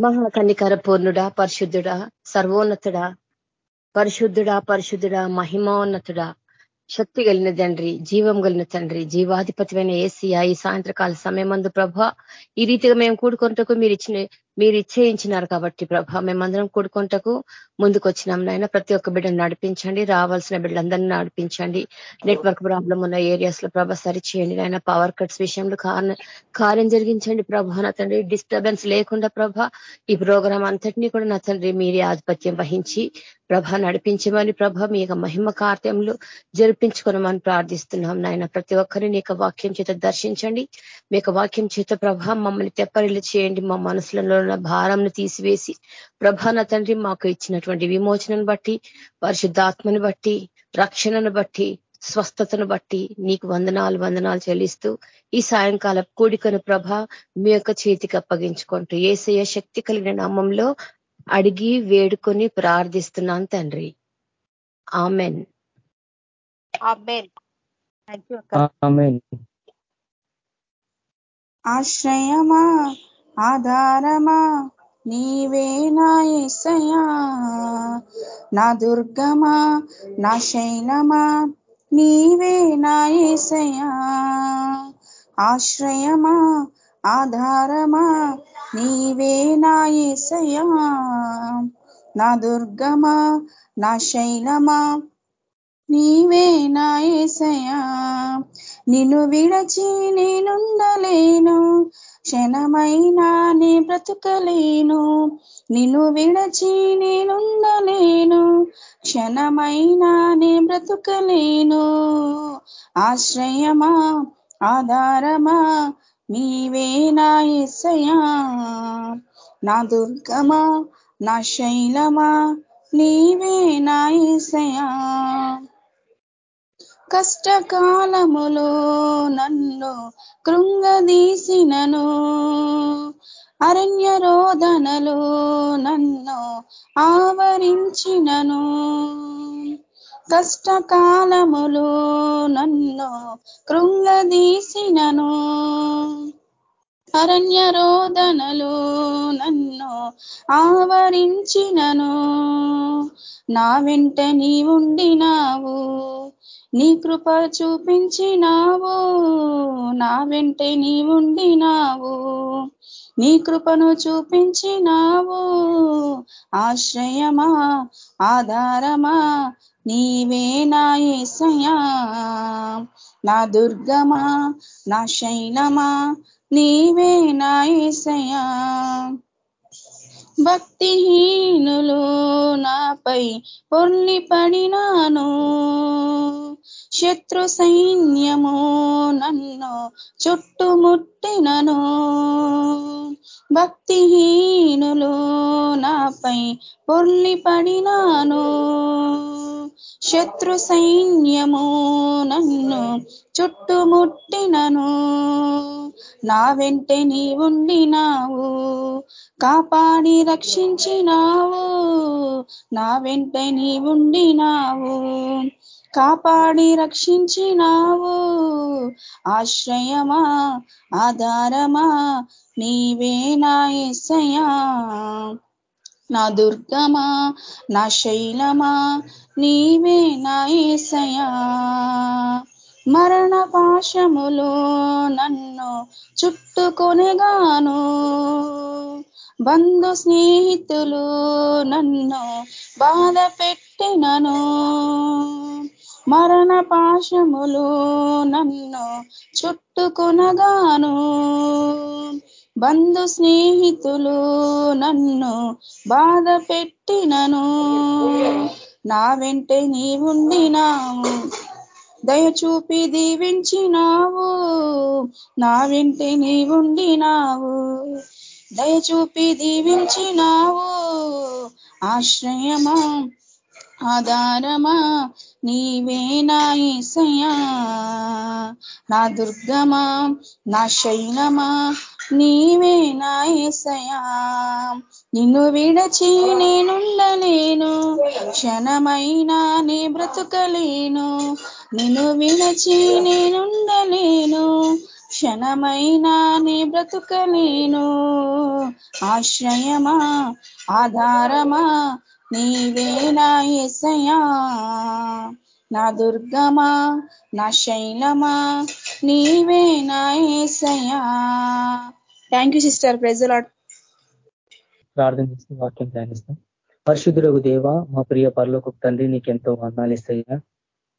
మహాకన్నికర పూర్ణుడా పరిశుద్ధుడా సర్వోన్నతుడా పరిశుద్ధుడా పరిశుద్ధుడా మహిమోన్నతుడా శక్తి కలిగిన తండ్రి జీవం కలిగిన తండ్రి జీవాధిపతిమైన ఏసియా ఈ సాయంత్రకాల సమయమందు ప్రభ ఈ రీతిగా మేము కూడుకుంటకు మీరు ఇచ్చిన మీరు ఇచ్చేయించినారు కాబట్టి ప్రభ మేమందరం కూడుకుంటకు ముందుకు వచ్చినాం నాయన. ప్రతి ఒక్క బిడ్డను నడిపించండి రావాల్సిన బిడ్డలందరినీ నడిపించండి. నెట్వర్క్ ప్రాబ్లం ఉన్న ఏరియాస్లో ప్రభ సరిచేయండి నాయన. పవర్ కట్స్ విషయంలో కార్యం జరిగించండి ప్రభ నా తండ్రి. డిస్టర్బెన్స్ లేకుండా ప్రభ ఈ ప్రోగ్రాం అంతటినీ కూడా నా తండ్రి మీరే ఆధిపత్యం వహించి ప్రభ నడిపించమని ప్రభ మీ యొక్క మహిమ కార్యంలో జరిపించుకోనమని ప్రార్థిస్తున్నాం నాయన. ప్రతి ఒక్కరిని యొక్క వాక్యం చేత దర్శించండి. మీ యొక్క వాక్యం చేత ప్రభ మమ్మల్ని తెప్పరిల్లు చేయండి మా మనసులలో ఉన్న భారంను తీసివేసి ప్రభాన తండ్రి మాకు ఇచ్చినటువంటి విమోచనను బట్టి పరిశుద్ధాత్మను బట్టి రక్షణను బట్టి స్వస్థతను బట్టి నీకు వందనాలు వందనాలు చెల్లిస్తూ ఈ సాయంకాల కూడికను ప్రభ మీ యొక్క చేతికి అప్పగించుకుంటూ ఏసయ శక్తి కలిగిన నామంలో అడిగి వేడుకొని ప్రార్థిస్తున్నాను తండ్రి. ఆమెన్. ఆశ్రయమా? ఆధారమా? నీవే నా ఎసయా నా దుర్గమా? నా శైలమా నీవే నా ఎసయా ఆశ్రయమా? ఆధారమా? నీవే నా ఎసయా నా దుర్గమా? నా శైలమా నీవే నా ఏసయా నిన్ను విడచి నేనుండలేను. క్షణమైనా నే బ్రతుకలేను. నిన్ను విడచి నేనుండలేను. క్షణమైనా నే బ్రతుకలేను. ఆశ్రయమా ఆధారమా నీవే నా ఎస్సయా నా దుర్గమా నా శైలమా నీవే నా ఎస్సయా కష్టకాలములో నన్ను కృంగదీసినను. అరణ్య రోదనలో నన్ను ఆవరించినను. కష్టకాలములో నన్ను కృంగదీసినను. అరణ్య రోదనలో నన్ను ఆవరించినను. నా వెంట నీ ఉండినావు నీ కృప చూపించినావు నా వెంటే నీ ఉండినావు. నీ కృపను చూపించినావు ఆశ్రయమా ఆధారమా నీవే నా ఏసయా నా దుర్గమా నా శైలమా నీవే నా ఏసయా భక్తిహీనులు నాపై పొర్లి పడినాను. శత్రు సైన్యము నన్ను చుట్టుముట్టినను. భక్తిహీనులు నాపై పొర్లి పడినాను. శత్రు సైన్యము నన్ను చుట్టుముట్టినను. నా వెంటే నీ ఉండినావు కాపాడి రక్షించినావు. నా వెంట నీ ఉండినావు కాపాడి రక్షించినావు. ఆశ్రయమా ఆధారమా నీవే నా నా దుర్గమా నా శైలమా నీవే నా ఏసయా మరణ పాశములు నన్ను చుట్టుకొనగాను. బంధు స్నేహితులు నన్ను బాధ పెట్టినను. మరణ పాశములు నన్ను చుట్టుకొనగాను. బంధు స్నేహితులు నన్ను బాధ పెట్టినను. నా వెంటే నీవుండినావు దయచూపి దీవించినావు. నా వెంటే నీవుండినావు దయచూపి దీవించినావు. ఆశ్రయమా ఆధారమా నీవే నా ఈసయా నా దుర్గమా నా శైలమా నీవే నా ఏసయా నిన్ను విడచి నేనుండలేను. క్షణమైనా నే బ్రతుకలేను. నిన్ను విడచి నేనుండలేను. క్షణమైనా నీ బ్రతుకలేను. ఆశ్రయమా ఆధారమా నీవే నా ఎసయా నా దుర్గమా నా శైలమా నీవే నా ఏసయా థ్యాంక్ యూ సిస్టర్ ప్రెజలాడ్ ప్రార్థన చేసి వాక్యం ధ్యానిస్తాం. పరిశుద్ధులకు దేవ మా ప్రియ పరలోకి తండ్రి నీకెంతో వందాలు ఇస్తాయా?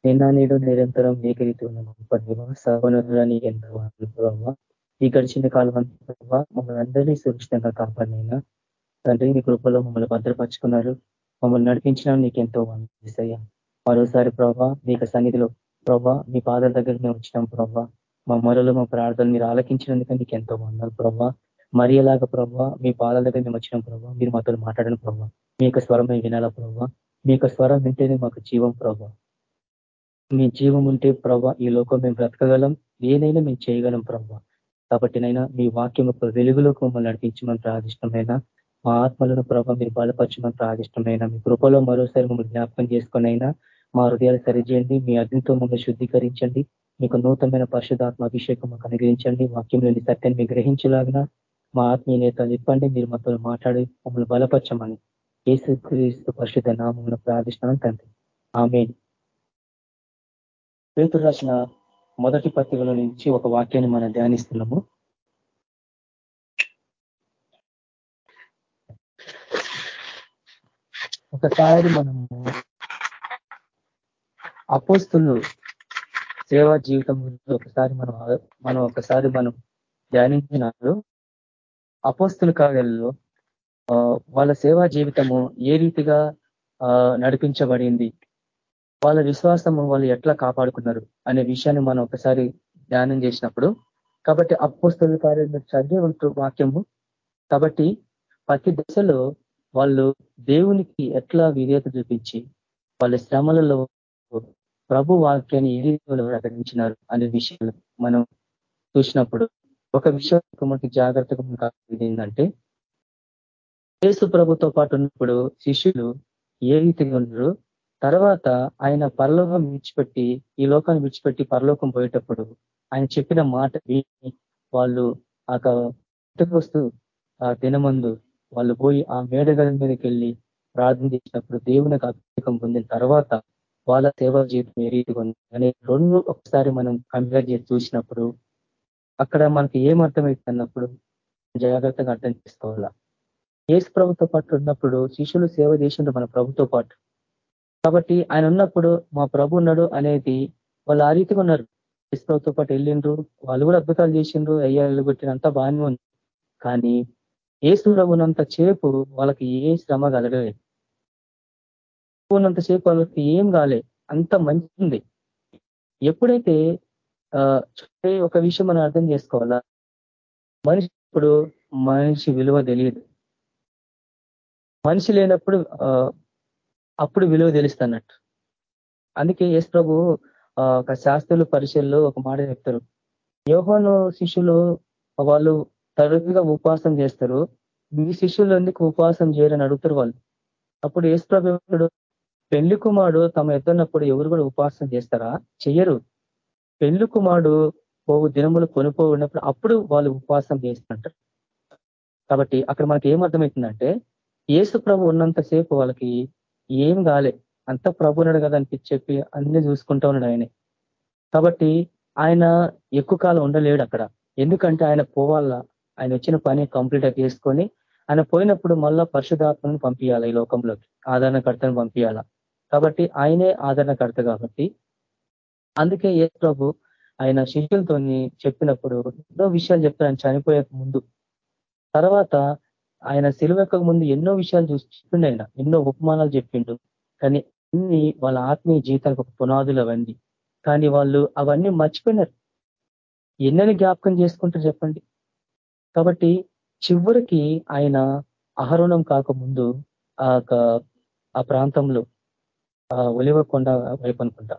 నిన్న నేడు నిరంతరం ఏకరీతి ఉన్న సహోనరుల నీకెంతో వందలు ఈ గడిచిన కాలం ప్రభావ మమ్మల్ని అందరినీ సురక్షితంగా కాపాడినైనా. తండ్రి మీ కృపలో మమ్మల్ని భద్రపరుచుకున్నారు. మమ్మల్ని నడిపించిన నీకెంతో వందలు మరోసారి ప్రభా నీకు సన్నిధిలో ప్రభా మీ పాదాల దగ్గర మేము వచ్చినాం ప్రభా మా మొరలు మా ప్రార్థనలు మీరు ఆలకించినందుకు నీకు ఎంతో వందలు ప్రభా. మరి ఎలాగ ప్రభావ మీ పాదాల దగ్గర మేము వచ్చినాం ప్రభావ మీరు మాతో మాట్లాడిన ప్రభావ మీ యొక్క స్వరం మేము వినాలా ప్రభావ మీ యొక్క స్వరం వింటేనే మాకు జీవం ప్రభావ మీ జీవం ఉంటే ప్రభావ ఈ లోకం మేము బ్రతకగలం. ఏనైనా మేము చేయగలం ప్రభావ కాబట్టి నైనా మీ వాక్యం వెలుగులోకి మమ్మల్ని నడిపించమని ప్రాదిష్టమైన మా ఆత్మలను ప్రభావ మీరు బలపరచమని ప్రాదిష్టమైన మీ కృపలో మరోసారి మమ్మల్ని జ్ఞాపకం చేసుకునైనా మా హృదయాలు సరిచేయండి మీ అగ్నితో మమ్మల్ని శుద్ధీకరించండి. మీకు నూతనమైన పరిశుధాత్మ అభిషేకం మాకు అనుగ్రహించండి. వాక్యంలోని సత్యాన్ని మీ గ్రహించలాగిన మా ఆత్మీయత ఇప్పండి మీరు మాతో మాట్లాడి మమ్మల్ని బలపరచమని ఏసు క్రీస్తు పరిశుద్ధ నామమును ప్రార్థిస్తున్నాను తండ్రి. ఆమె పేతురు రాసిన మొదటి పత్రికల నుంచి ఒక వాక్యాన్ని మనం ధ్యానిస్తున్నాము. ఒకసారి మనము అపోస్తులు సేవా జీవితం గురించి ఒకసారి మనం మనం ఒకసారి మనం ధ్యానించినాడు అపోస్తుల కార్యాలలో వాళ్ళ సేవా జీవితము ఏ రీతిగా నడిపించబడింది? వాళ్ళ విశ్వాసము వాళ్ళు ఎట్లా కాపాడుకున్నారు అనే విషయాన్ని మనం ఒకసారి ధ్యానం చేసినప్పుడు కాబట్టి అపోస్తుల కార్యంలో చదివే ఉంటారు వాక్యము కాబట్టి ప్రతి దశలో వాళ్ళు దేవునికి ఎట్లా విధేయత చూపించి వాళ్ళ శ్రమలలో ప్రభు వాక్యాన్ని ఏ రీతిలో ప్రకటించినారు అనే విషయాలు మనం చూసినప్పుడు ఒక విషయం మనకి జాగ్రత్తగా మనకు ఏంటంటే యేసు ప్రభుతో పాటు ఉన్నప్పుడు శిష్యులు ఏ రీతిగా ఉన్నారు? తర్వాత ఆయన పరలోకం విడిచిపెట్టి ఈ లోకాన్ని విడిచిపెట్టి పరలోకం పోయేటప్పుడు ఆయన చెప్పిన మాట విని వాళ్ళు ఆ వస్తూ ఆ దినమందు వాళ్ళు పోయి ఆ మేడగల మీదకి వెళ్ళి ప్రార్థన చేసినప్పుడు దేవునికి అభిషేకం పొందిన తర్వాత వాళ్ళ సేవా జీవితం ఏ రీతిగా ఉంది అనే రెండు ఒకసారి మనం కంపేర్ చేసి చూసినప్పుడు అక్కడ మనకి ఏం అన్నప్పుడు జాగ్రత్తగా అర్థం చేసుకోవాలా. ఏసు ప్రభుత్వ పాటు ఉన్నప్పుడు శిష్యులు సేవ చేసిండ్రు మన ప్రభుత్వ పాటు. కాబట్టి ఆయన ఉన్నప్పుడు మా ప్రభు ఉన్నాడు అనేది వాళ్ళు ఆ రీతిగా ఉన్నారు. ఏసు ప్రభుత్వ పాటు వెళ్ళిండ్రు వాళ్ళు కూడా అద్భుతాలు చేసిండ్రు అయ్యాళ్ళు కొట్టినంత బాగానే ఉంది. కానీ ఏసు ప్రభునంత చేపు వాళ్ళకి ఏ శ్రమ కలగలేదు. ఉన్నంత సేపు వాళ్ళకి ఏం కాలే అంత మంచిది ఎప్పుడైతే ఒక విషయం మనం అర్థం చేసుకోవాలా? మనిషి ఇప్పుడు మనిషి విలువ తెలియదు. మనిషి లేనప్పుడు అప్పుడు విలువ తెలుస్తున్నట్టు. అందుకే ఎస్ ప్రభు ఒక శాస్త్రులు పరిచయల్లో ఒక మాట చెప్తారు. యోహోను శిష్యులు వాళ్ళు తరచుగా ఉపవాసం చేస్తారు. మీ శిష్యులు ఎందుకు ఉపవాసం చేయరని అడుగుతారు వాళ్ళు. అప్పుడు ఏసు ప్రభు పెళ్ళి కుమారుడు తమ ఎత్తున్నప్పుడు ఎవరు కూడా ఉపవాసం చేస్తారా? చెయ్యరు. పెళ్ళి కుమారుడు పోవు దినములు కొనుక్కోన్నప్పుడు అప్పుడు వాళ్ళు ఉపవాసం చేస్తుంటారు కాబట్టి అక్కడ మనకి ఏం ఏసు ప్రభు ఉన్నంతసేపు వాళ్ళకి ఏం కాలే. అంత ప్రభు ఉన్నాడు కదా అని చెప్పి అన్ని చూసుకుంటా ఉన్నాడు ఆయనే. కాబట్టి ఆయన ఎక్కువ కాలం ఉండలేడు అక్కడ. ఎందుకంటే ఆయన పోవాలా? ఆయన వచ్చిన పని కంప్లీట్ చేసుకొని ఆయన పోయినప్పుడు మళ్ళా పరిశుధాత్మను పంపించాలి ఈ లోకంలోకి? ఆదరణకర్తను పంపించాలా కాబట్టి ఆయనే ఆదరణకర్త కాబట్టి అందుకే ఏ ప్రభు ఆయన శిష్యులతో చెప్పినప్పుడు ఎన్నో విషయాలు చెప్తారు చనిపోయక ముందు. తర్వాత ఆయన సిలువెక్క ముందు ఎన్నో విషయాలు చూసి చెప్పిండు ఆయన. ఎన్నో ఉపమానాలు చెప్పిండు. కానీ అన్ని వాళ్ళ ఆత్మీయ జీవితానికి ఒక పునాదులు అవన్నీ. కానీ వాళ్ళు అవన్నీ మర్చిపోయినారు. ఎన్నని జ్ఞాపకం చేసుకుంటారు చెప్పండి. కాబట్టి చివరికి ఆయన అహరుణం కాకముందు ఆ ఆ ప్రాంతంలో ఒలివ కొండ వైపు అనుకుంటా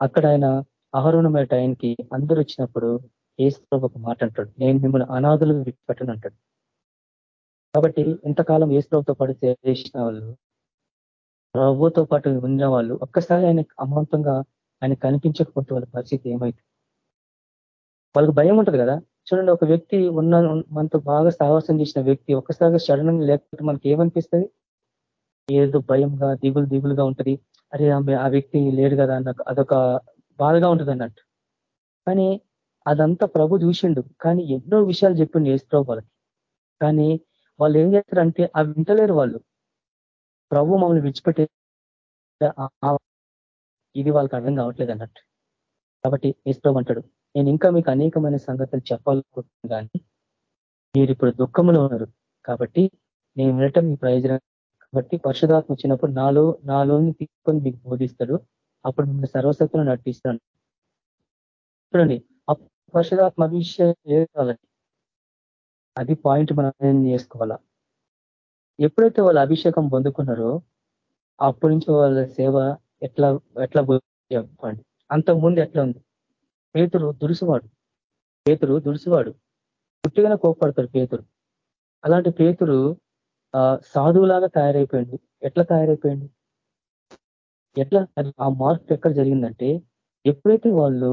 అక్కడ ఆయన అహరుణమైన టైంకి అందరూ వచ్చినప్పుడు ఏసు ఒక మాట అంటాడు. నేను మిమ్మల్ని అనాథులు విడిచిపెట్టను అంటాడు. కాబట్టి ఇంతకాలం ఏసుప్రభుతో పాటు చేసిన వాళ్ళు ప్రభుతో పాటు ఉన్న వాళ్ళు ఒక్కసారి ఆయన అమాంతంగా ఆయన కనిపించకపోతే వాళ్ళ పరిస్థితి ఏమైంది? వాళ్ళకి భయం ఉంటుంది కదా? చూడండి ఒక వ్యక్తి ఉన్న మనతో బాగా సాహసం చేసిన వ్యక్తి ఒక్కసారిగా సడన్ లేకపోతే మనకి ఏమనిపిస్తుంది ఏదో భయంగా దిగులు దిగులుగా ఉంటది. అరే ఆ వ్యక్తి లేడు కదా అన్న అదొక బాధగా ఉంటుంది అన్నట్టు. కానీ అదంతా ప్రభు చూసిండు. కానీ ఎన్నో విషయాలు చెప్పిండు ఏసుప్రభు వాళ్ళకి. కానీ వాళ్ళు ఏం చేస్తారంటే అవి వింటలేరు వాళ్ళు. ప్రభు మమ్మల్ని విడిచిపెట్టే ఇది వాళ్ళకి అర్థం కావట్లేదు అన్నట్టు. కాబట్టి ఏసుప్రభు అంటాడు నేను ఇంకా మీకు అనేకమైన సంగతులు చెప్పాలనుకుంటున్నాను కానీ మీరు ఇప్పుడు దుఃఖంలో ఉన్నారు. కాబట్టి నేను వినటం మీ ప్రయోజనం కాబట్టి పరిశుధాత్మ వచ్చినప్పుడు నాలో నాలోని తీసుకొని మీకు బోధిస్తాడు. అప్పుడు మిమ్మల్ని సర్వశక్తులు నటిస్తాను చూడండి పరిశుధాత్మ విషయం కావాలండి అది పాయింట్ మనం చేసుకోవాలా? ఎప్పుడైతే వాళ్ళు అభిషేకం పొందుకున్నారో అప్పటి నుంచి వాళ్ళ సేవ ఎట్లా ఎట్లా చెప్పండి. అంతకుముందు ఎట్లా ఉంది? పేతురు దురుసువాడు. పేతురు దురుసువాడు. పుట్టిగానే కోపడతాడు పేతురు. అలాంటి పేతురు సాధువులాగా తయారైపోయింది ఎట్లా తయారైపోయింది ఎట్లా? ఆ మార్పు ఎక్కడ జరిగిందంటే ఎప్పుడైతే వాళ్ళు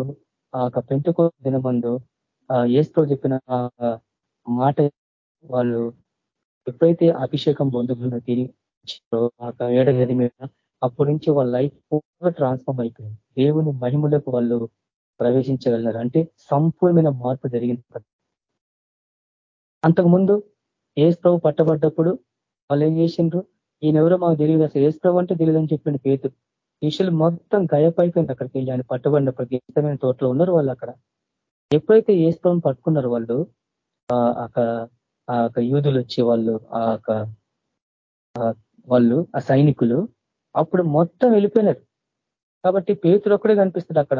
ఆ పెంటుకో దినమందు ఏస్తో చెప్పిన మాట వాళ్ళు ఎప్పుడైతే అభిషేకం పొందుకున్న తిరిగి ఆ ఏడగది మీద అప్పటి నుంచి వాళ్ళ లైఫ్ ట్రాన్స్ఫార్మ్ అయిపోయింది. దేవుని మహిమలకు వాళ్ళు ప్రవేశించగలిగినారు. అంటే సంపూర్ణమైన మార్పు జరిగింది. అంతకుముందు ఏస్ప్రభు పట్టబడ్డప్పుడు వాళ్ళు ఏం చేసిండ్రు? ఈయనెవరో మాకు తెలియదు అసలు. ఏస్ప్రభు అంటే తెలియదని చెప్పిండు పేతు శిష్యులు మొత్తం గయపైపోయింది అక్కడికి వెళ్ళి. ఆయన పట్టబడినప్పటికీ ఇష్టమైన తోటలో ఉన్నారు వాళ్ళు అక్కడ? ఎప్పుడైతే ఏస్ప్రభుని పట్టుకున్నారు వాళ్ళు అక్కడ ఆ యూదులు వచ్చి వాళ్ళు ఆ వాళ్ళు ఆ సైనికులు అప్పుడు మొత్తం వెళ్ళిపోయినారు. కాబట్టి పేతురు ఒక్కడే కనిపిస్తాడు అక్కడ.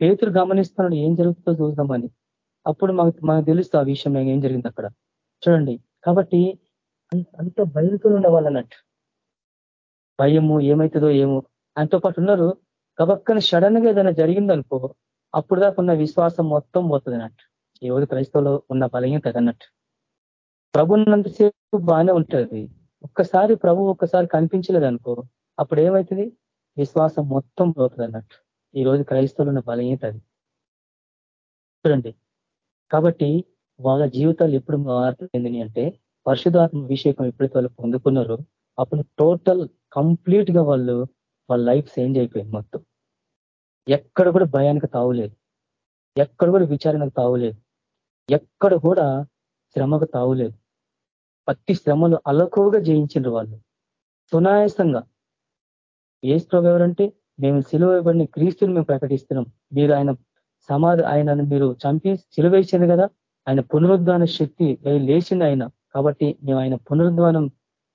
పేతురు గమనిస్తున్నాడు ఏం జరుగుతుందో చూద్దామని. అప్పుడు మాకు మనకు తెలుస్తుంది ఆ విషయం ఏం జరిగింది అక్కడ. చూడండి. కాబట్టి అంత భయంతో ఉన్న ఉండవాలన్నట్టు భయము ఏమవుతుందో ఏమో. ఆయనతో పాటు ఉన్నారు. కబక్కని సడన్గా ఏదైనా జరిగిందనుకో అప్పుడు దాకా ఉన్న విశ్వాసం మొత్తం పోతుంది అన్నట్టు రోజు క్రైస్తవులో ఉన్న బలహీనత అన్నట్టు ప్రభున్నంతసేపు బాగానే ఉంటుంది. ఒక్కసారి ప్రభు ఒక్కసారి కనిపించలేదు అనుకో అప్పుడు ఏమవుతుంది విశ్వాసం మొత్తం పోతుంది అన్నట్టు ఈ రోజు క్రైస్తవులు ఉన్న బలహీనత అది. చూడండి. కాబట్టి వాళ్ళ జీవితాలు ఎప్పుడు మారుతుంది అంటే పరిశుధాత్మ అభిషేకం ఎప్పుడైతే వాళ్ళు పొందుకున్నారో అప్పుడు టోటల్ కంప్లీట్గా వాళ్ళు వాళ్ళ లైఫ్ చేంజ్ అయిపోయింది మొత్తం. ఎక్కడ కూడా భయానికి తావులేదు ఎక్కడ కూడా విచారణకు తావులేదు ఎక్కడ కూడా శ్రమకు తావులేదు ప్రతి శ్రమలు అలకువగా జయించిండ్రు వాళ్ళు. సునాయాసంగా. ఏ స్ట్రోగ్ ఎవరంటే మేము సిలువ క్రీస్తుని మేము ప్రకటిస్తున్నాం. మీరు ఆయన సమాధి ఆయనను మీరు చంపి సిలువేసింది కదా ఆయన పునరుద్ధాన శక్తి లేచింది ఆయన. కాబట్టి మేము ఆయన పునరుద్ధానం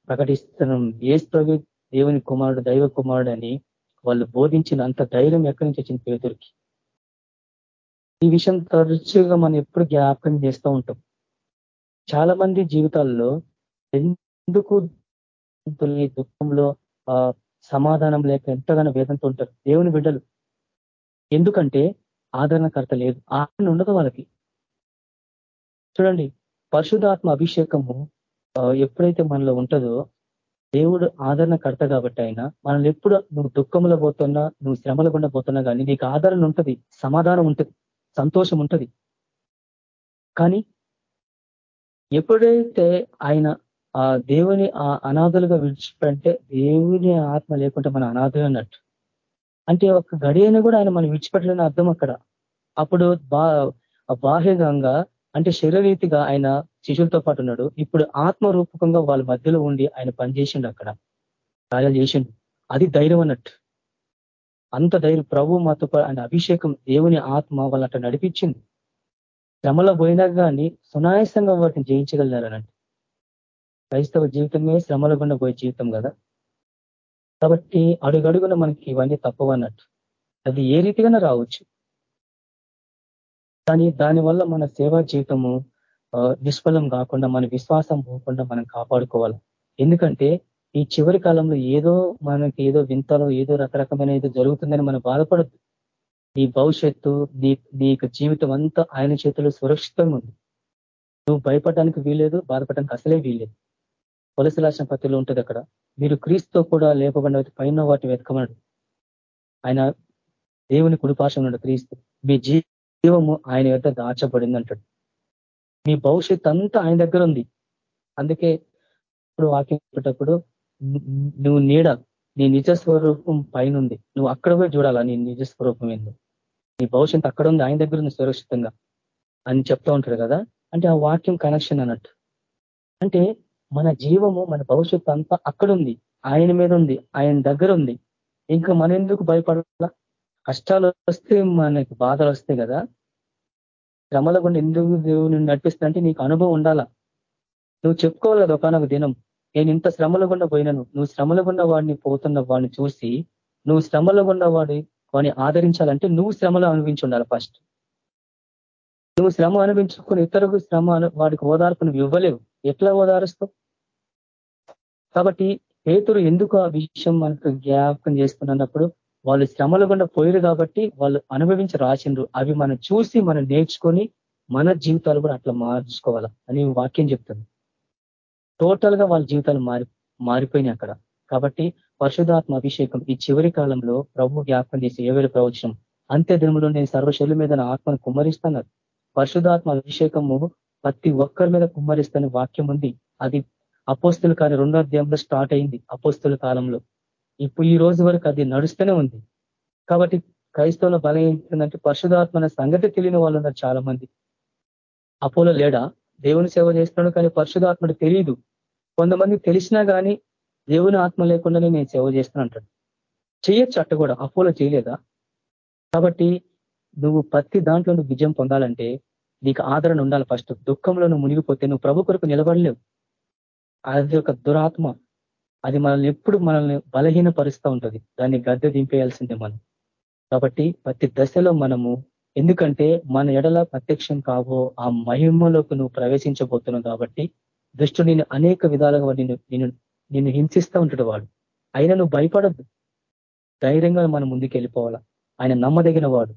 ప్రకటిస్తున్నాం. ఏ ప్రభు దేవుని కుమారుడు దైవ కుమారుడు అని వాళ్ళు బోధించిన అంత ధైర్యం ఎక్కడి నుంచి వచ్చింది పేదరికి ఈ విషయం తరచుగా మనం ఎప్పుడు జ్ఞాపకం చేస్తూ ఉంటాం. చాలా మంది జీవితాల్లో ఎందుకు దుఃఖంలో సమాధానం లేక ఎంతగానో వేదంతో ఉంటారు? దేవుని బిడ్డలు. ఎందుకంటే ఆదరణకర్త లేదు. ఆదరణ ఉండదు వాళ్ళకి. చూడండి పరిశుధాత్మ అభిషేకము ఎప్పుడైతే మనలో ఉంటుందో దేవుడు ఆదరణకర్త కాబట్టి ఆయన మనల్ని ఎప్పుడు నువ్వు దుఃఖంలో పోతున్నా నువ్వు శ్రమల గుండా పోతున్నా కానీ నీకు ఆదరణ ఉంటుంది సమాధానం ఉంటుంది సంతోషం ఉంటుంది. కానీ ఎప్పుడైతే ఆయన ఆ దేవుని ఆ అనాథలుగా విడిచిపెట్టే దేవుని ఆత్మ లేకుంటే మన అనాథలు అన్నట్టు. అంటే ఒక గడియను కూడా ఆయన మనం విడిచిపెట్టలేని అర్థం అక్కడ. అప్పుడు బా బాహ్యంగా అంటే శరీరీతిగా ఆయన శిష్యులతో పాటు ఉన్నాడు. ఇప్పుడు ఆత్మరూపకంగా వాళ్ళ మధ్యలో ఉండి ఆయన పనిచేసిండు అక్కడ. కార్యాలు చేసిండు. అది ధైర్యం అన్నట్టు. అంత ధైర్యం. ప్రభు మాతో ఆయన అభిషేకం దేవుని ఆత్మ వాళ్ళ నడిపించింది శ్రమలో పోయినా కానీ సునాయాసంగా వాటిని జయించగలిగారనంటే క్రైస్తవ జీవితమే శ్రమల గుండా పోయే జీవితం కదా. కాబట్టి అడుగడుగున మనకి ఇవన్నీ తప్పవన్నట్టు. అది ఏ రీతిగానే రావచ్చు. కానీ దానివల్ల మన సేవా జీవితము నిష్ఫలం కాకుండా మన విశ్వాసం పోకుండా మనం కాపాడుకోవాలి. ఎందుకంటే ఈ చివరి కాలంలో ఏదో మనకి ఏదో వింతలో ఏదో రకరకమైన ఏదో జరుగుతుందని మనం బాధపడద్దు. నీ భవిష్యత్తు నీ నీ జీవితం అంతా ఆయన చేతిలో సురక్షితంగా ఉంది. నువ్వు భయపడడానికి వీలేదు బాధపడడానికి అసలే వీలేదు పొలసి రాసిన పత్రిలో ఉంటుంది అక్కడ. మీరు క్రీస్తుతో కూడా లేపబడిన పైన వాటిని వెతకమన్నాడు. ఆయన దేవుని కుడిపాశం ఉన్నాడు క్రీస్తు. మీ జీవము ఆయన యొక్క దాచబడింది అంటాడు మీ భవిష్యత్ అంతా ఆయన దగ్గర ఉంది. అందుకే ఇప్పుడు వాక్యం చెప్పేటప్పుడు నువ్వు నీడ నీ నిజ స్వరూపం పైన ఉంది నువ్వు అక్కడ పోయి చూడాలా నీ నిజ స్వరూపం ఏందో? నీ భవిష్యత్తు అక్కడ ఉంది ఆయన దగ్గర ఉంది సురక్షితంగా అని చెప్తా ఉంటాడు కదా? అంటే ఆ వాక్యం కనెక్షన్ అన్నట్టు. అంటే మన జీవము మన భవిష్యత్తు అంతా అక్కడ ఉంది. ఆయన మీద ఉంది ఆయన దగ్గర ఉంది. ఇంకా మన ఎందుకు భయపడాలా? కష్టాలు వస్తే మనకి బాధలు వస్తాయి కదా. శ్రమల గుండా ఎందుకు దేవుని నడిపిస్తా అంటే నీకు అనుభవం ఉండాలా? నువ్వు చెప్పుకోవాలి కదా ఒకనొక దినం. నేను ఇంత శ్రమల గుండా పోయినాను. నువ్వు శ్రమల గుండా వాడిని పోతున్న వాడిని చూసి నువ్వు శ్రమల గుండా వాడి వాడిని ఆదరించాలంటే నువ్వు శ్రమలు అనుభవించి ఉండాలి ఫస్ట్. నువ్వు శ్రమ అనుభవించుకుని ఇతరులకు శ్రమ వాడికి ఓదార్పు నువ్వు ఇవ్వలేవు. ఎట్లా ఓదారుస్తావు? కాబట్టి పేతురు ఎందుకు ఆ విషయం మనకు జ్ఞాపకం చేసుకున్నప్పుడు వాళ్ళు శ్రమల గుండా పోయారు కాబట్టి వాళ్ళు అనుభవించి రాసిండ్రు. అవి మనం చూసి మనం నేర్చుకొని మన జీవితాలు కూడా అట్లా మార్చుకోవాలా అని వాక్యం చెప్తుంది. టోటల్గా వాళ్ళ జీవితాలు మారి మారిపోయినాయి అక్కడ. కాబట్టి పరిశుధాత్మ అభిషేకం ఈ చివరి కాలంలో ప్రభు జ్ఞాపకం చేసి ఏవేళ ప్రవచనం? అంత్య దినములో నేను సర్వశైలి మీద ఆత్మను కుమ్మరిస్తున్నారు పరిశుధాత్మ అభిషేకము ప్రతి ఒక్కరి మీద కుమ్మరిస్తున్న వాక్యం ఉంది. అది అపోస్తుల కాలం రెండో అధ్యాయంలో స్టార్ట్ అయింది అపోస్తుల కాలంలో. ఇప్పుడు ఈ రోజు వరకు అది నడుస్తూనే ఉంది. కాబట్టి క్రైస్తవుల బలం ఏంటంటే పరిశుధాత్మ సంగతి తెలియని వాళ్ళు ఉన్నారు చాలా మంది అపోలో లేడా? దేవుని సేవ చేస్తున్నాడు కానీ పరిశుధాత్మడు తెలియదు. కొంతమంది తెలిసినా కానీ దేవుని ఆత్మ లేకుండానే నేను సేవ చేస్తున్నా అంటాడు. చేయొచ్చు అట్ట కూడా. అపోలో చేయలేదా? కాబట్టి నువ్వు ప్రతి దాంట్లో నువ్వు విజయం పొందాలంటే నీకు ఆదరణ ఉండాలి ఫస్ట్. దుఃఖంలో నువ్వు మునిగిపోతే నువ్వు ప్రభు కొరకు నిలబడలేవు. అది ఒక దురాత్మ. అది మనల్ని ఎప్పుడు మనల్ని బలహీనపరుస్తూ ఉంటుంది. దాన్ని గద్దె దింపేయాల్సిందే మనం. కాబట్టి ప్రతి దశలో మనము ఎందుకంటే మన ఎడల ప్రత్యక్షం కాబో ఆ మహిమలోకి నువ్వు ప్రవేశించబోతున్నావు కాబట్టి దుష్టుడు నేను అనేక విధాలుగా నిన్ను నిన్ను నిన్ను హింసిస్తూ ఉంటాడు వాడు. అయినా నువ్వు భయపడద్దు. ధైర్యంగా మనం ముందుకు వెళ్ళిపోవాలా ఆయన నమ్మదగిన వాడు.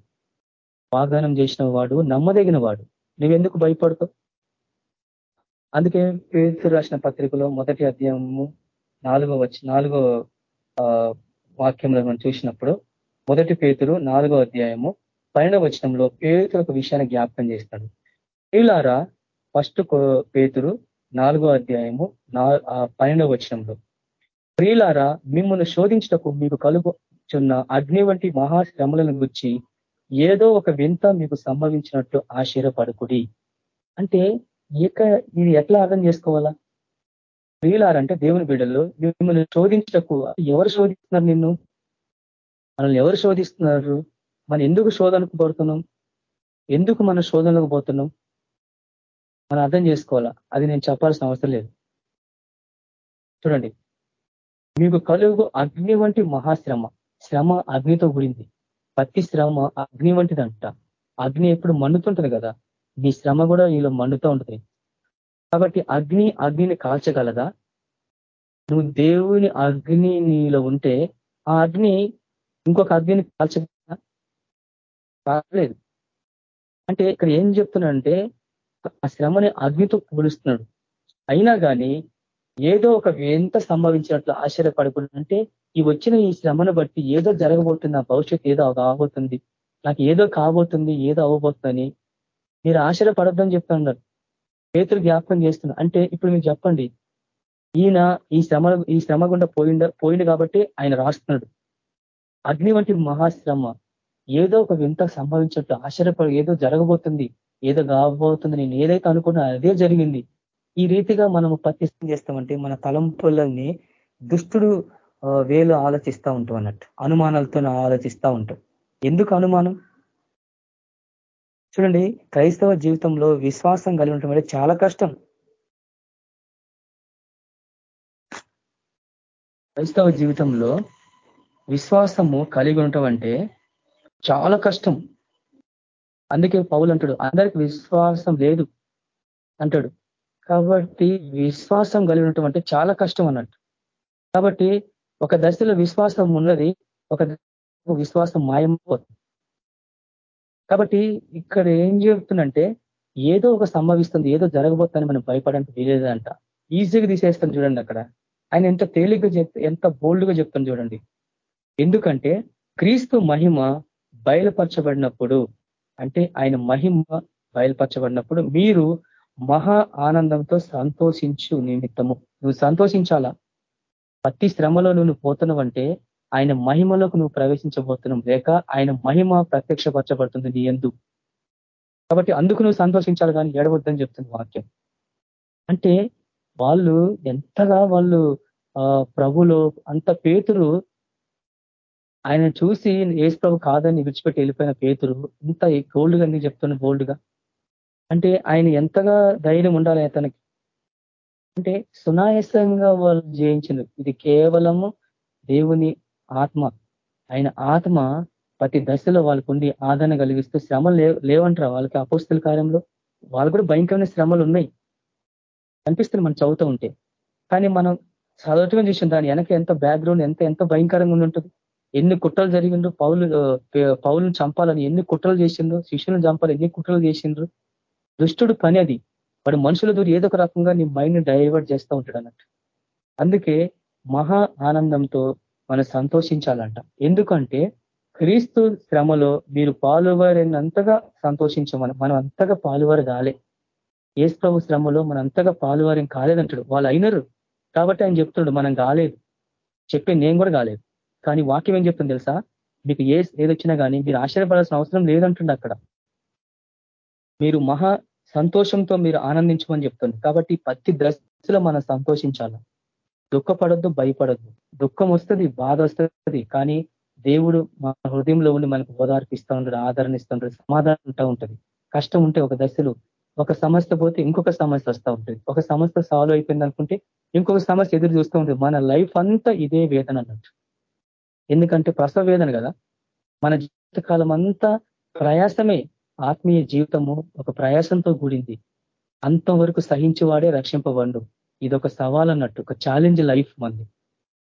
వాగ్దానం చేసిన వాడు నమ్మదగిన వాడు. నువ్వెందుకు భయపడతావు? అందుకే పేరు రాసిన పత్రికలో మొదటి అధ్యాయము నాలుగో వచ్చి నాలుగో వాక్యంలో మనం చూసినప్పుడు మొదటి పేతురు నాలుగో అధ్యాయము పన్నెండవ వచనంలో పేతురు ఒక విషయాన్ని జ్ఞాపకం చేస్తాడు. ప్రియులారా ఫస్ట్ పేతురు నాలుగో అధ్యాయము పన్నెండవ వచనంలో ప్రియులారా మిమ్మల్ని శోధించటకు మీకు కలుగుచున్న అగ్ని వంటి మహాశ్రమలను గుర్చి ఏదో ఒక వింత మీకు సంభవించినట్లు ఆశ్చర్యపడుకుడి. అంటే ఇక ఇది ఎట్లా అర్థం చేసుకోవాలా? ప్రియులారంటే దేవుని బిడ్డలు మిమ్మల్ని శోధించటకు ఎవరు శోధిస్తున్నారు నిన్ను? మనల్ని ఎవరు శోధిస్తున్నారు? మనం ఎందుకు శోధనకు పోతున్నాం? ఎందుకు మన శోధనలకు పోతున్నాం? మనం అర్థం చేసుకోవాలా? అది నేను చెప్పాల్సిన అవసరం లేదు. చూడండి. మీకు కలుగు అగ్ని వంటి మహాశ్రమ. శ్రమ అగ్నితో కూడింది. ప్రతి శ్రమ అగ్ని వంటిదంట. అగ్ని ఎప్పుడు మండుతుంటది కదా. నీ శ్రమ కూడా వీళ్ళు మండుతూ ఉంటుంది. కాబట్టి అగ్ని అగ్నిని కాల్చగలదా? నువ్వు దేవుని అగ్ని నీలో ఉంటే ఆ అగ్ని ఇంకొక అగ్నిని కాల్చగలదా? కాలేదు అంటే ఇక్కడ ఏం చెప్తున్నాడంటే ఆ శ్రమని అగ్నితో పోలుస్తున్నాడు. అయినా కానీ ఏదో ఒక ఎంత సంభవించినట్లు ఆశ్చర్యపడకుండా ఈ వచ్చిన ఈ శ్రమను బట్టి ఏదో జరగబోతుంది ఆ భవిష్యత్తు ఏదో కాబోతుంది. నాకు ఏదో కాబోతుంది ఏదో అవ్వబోతుందని మీరు ఆశ్చర్యపడద్దని చెప్తున్నారు పేతులు జ్ఞాపకం చేస్తున్నా అంటే ఇప్పుడు మీరు చెప్పండి ఈయన ఈ శ్రమ ఈ శ్రమ గుండా పోయిండ పోయిండు కాబట్టి ఆయన రాస్తున్నాడు. అగ్ని వంటి మహాశ్రమ ఏదో ఒక వింత సంభవించట్టు ఆశ్చర్యపడు ఏదో జరగబోతుంది ఏదో కాబోతుంది నేను ఏదైతే అనుకున్నా అదే జరిగింది. ఈ రీతిగా మనము పత్తిష్టం చేస్తామంటే మన తలంపులని దుష్టుడు వేలు ఆలోచిస్తూ ఉంటాం అన్నట్టు అనుమానాలతో ఆలోచిస్తూ ఉంటాం. ఎందుకు అనుమానం? చూడండి క్రైస్తవ జీవితంలో విశ్వాసం కలిగి ఉండటం అంటే చాలా కష్టం. క్రైస్తవ జీవితంలో విశ్వాసము కలిగి ఉండటం అంటే చాలా కష్టం. అందుకే పౌలు అంటాడు అందరికి విశ్వాసం లేదు అంటాడు. కాబట్టి విశ్వాసం కలిగి ఉండటం అంటే చాలా కష్టం అన్నట్టు. కాబట్టి ఒక దశలో విశ్వాసం ఉన్నది ఒక విశ్వాసం మాయమైపోతుంది. కాబట్టి ఇక్కడ ఏం చెప్తుందంటే ఏదో ఒక సంభవిస్తుంది ఏదో జరగబోతుందని మనం భయపడానికి వీలేదంట ఈజీగా తీసేస్తాం చూడండి అక్కడ. ఆయన ఎంత తేలిగ్గా చెప్తే ఎంత బోల్డ్గా చెప్తాను చూడండి. ఎందుకంటే క్రీస్తు మహిమ బయలుపరచబడినప్పుడు అంటే ఆయన మహిమ బయలుపరచబడినప్పుడు మీరు మహా ఆనందంతో సంతోషించు నిమిత్తము. నువ్వు సంతోషించాలా? ప్రతి శ్రమలో నువ్వు పోతున్నావంటే ఆయన మహిమలోకి నువ్వు ప్రవేశించబోతున్నావు లేక ఆయన మహిమ ప్రత్యక్షపరచబడుతుంది నీ ఎందు కాబట్టి అందుకు నువ్వు సంతోషించాలి కానీ ఏడవద్దని చెప్తుంది వాక్యం. అంటే వాళ్ళు ఎంతగా వాళ్ళు ప్రభులో అంత పేతురు ఆయన చూసి ఏసు ప్రభు కాదని విడిచిపెట్టి వెళ్ళిపోయిన పేతురు ఇంత గోల్డ్గా నీకు చెప్తున్నాను బోల్డ్గా అంటే ఆయన ఎంతగా ధైర్యం ఉండాలి అతనికి? అంటే సునాయాసంగా వాళ్ళు జయించింది ఇది కేవలము దేవుని ఆత్మ. ఆయన ఆత్మ ప్రతి దశలో వాళ్ళకు ఉండి ఆదరణ కలిగిస్తూ శ్రమలు లేవంటారా వాళ్ళకి అపోస్తుల కార్యంలో? వాళ్ళు కూడా భయంకరమైన శ్రమలు ఉన్నాయి కనిపిస్తుంది మనం చదువుతూ ఉంటే. కానీ మనం చదవటమే చూసిన దాని వెనక ఎంత బ్యాక్గ్రౌండ్ ఎంత ఎంత భయంకరంగా ఉంటుంది ఎన్ని కుట్రలు జరిగిండ్రు పౌలు పౌలను చంపాలని ఎన్ని కుట్రలు చేసిండ్రు శిష్యులను చంపాలి ఎన్ని కుట్రలు చేసిండ్రు. దుష్టుడు పని అది. వాడు మనుషుల దూరం ఏదో ఒక రకంగా నీ మైండ్ డైవర్ట్ చేస్తూ ఉంటాడు అన్నట్టు. అందుకే మహా ఆనందంతో మనం సంతోషించాలంట. ఎందుకంటే క్రీస్తు శ్రమలో మీరు పాలువారినంతగా సంతోషించమని మనం అంతగా పాలువారు కాలే. ఏసు ప్రభు శ్రమలో మనం అంతగా పాలువారం కాలేదంటాడు. వాళ్ళు అయినరు. కాబట్టి ఆయన చెప్తున్నాడు మనం కాలేదు. చెప్పే నేను కూడా కాలేదు. కానీ వాక్యం ఏం చెప్తుంది తెలుసా? మీకు ఏ ఏదొచ్చినా కానీ మీరు ఆశ్చర్యపడాల్సిన అవసరం లేదంటుండ అక్కడ. మీరు మహా సంతోషంతో మీరు ఆనందించమని చెప్తుంది. కాబట్టి ప్రతి దశలో మనం సంతోషించాలి? దుఃఖపడద్దు భయపడద్దు. దుఃఖం వస్తుంది బాధ వస్తుంది కానీ దేవుడు మా హృదయంలో ఉండి మనకు ఓదార్పిస్తూ ఉంటాడు ఆదరణ ఇస్తూ ఉంటాడు సమాధానం ఉంటా ఉంటుంది. కష్టం ఉంటే ఒక దశలో ఒక సమస్య పోతే ఇంకొక సమస్య వస్తూ ఉంటుంది. ఒక సమస్య సాల్వ్ అయిపోయింది అనుకుంటే ఇంకొక సమస్య ఎదురు చూస్తూ ఉంటుంది. మన లైఫ్ అంతా ఇదే వేదన అన్నట్టు. ఎందుకంటే ప్రసవ వేదన కదా? మన జీవితకాలం అంతా ప్రయాసమే. ఆత్మీయ జీవితము ఒక ప్రయాసంతో కూడింది. అంతవరకు సహించేవాడే రక్షింపబండు ఇది ఒక సవాల్ అన్నట్టు ఒక ఛాలెంజ్ లైఫ్ మంది.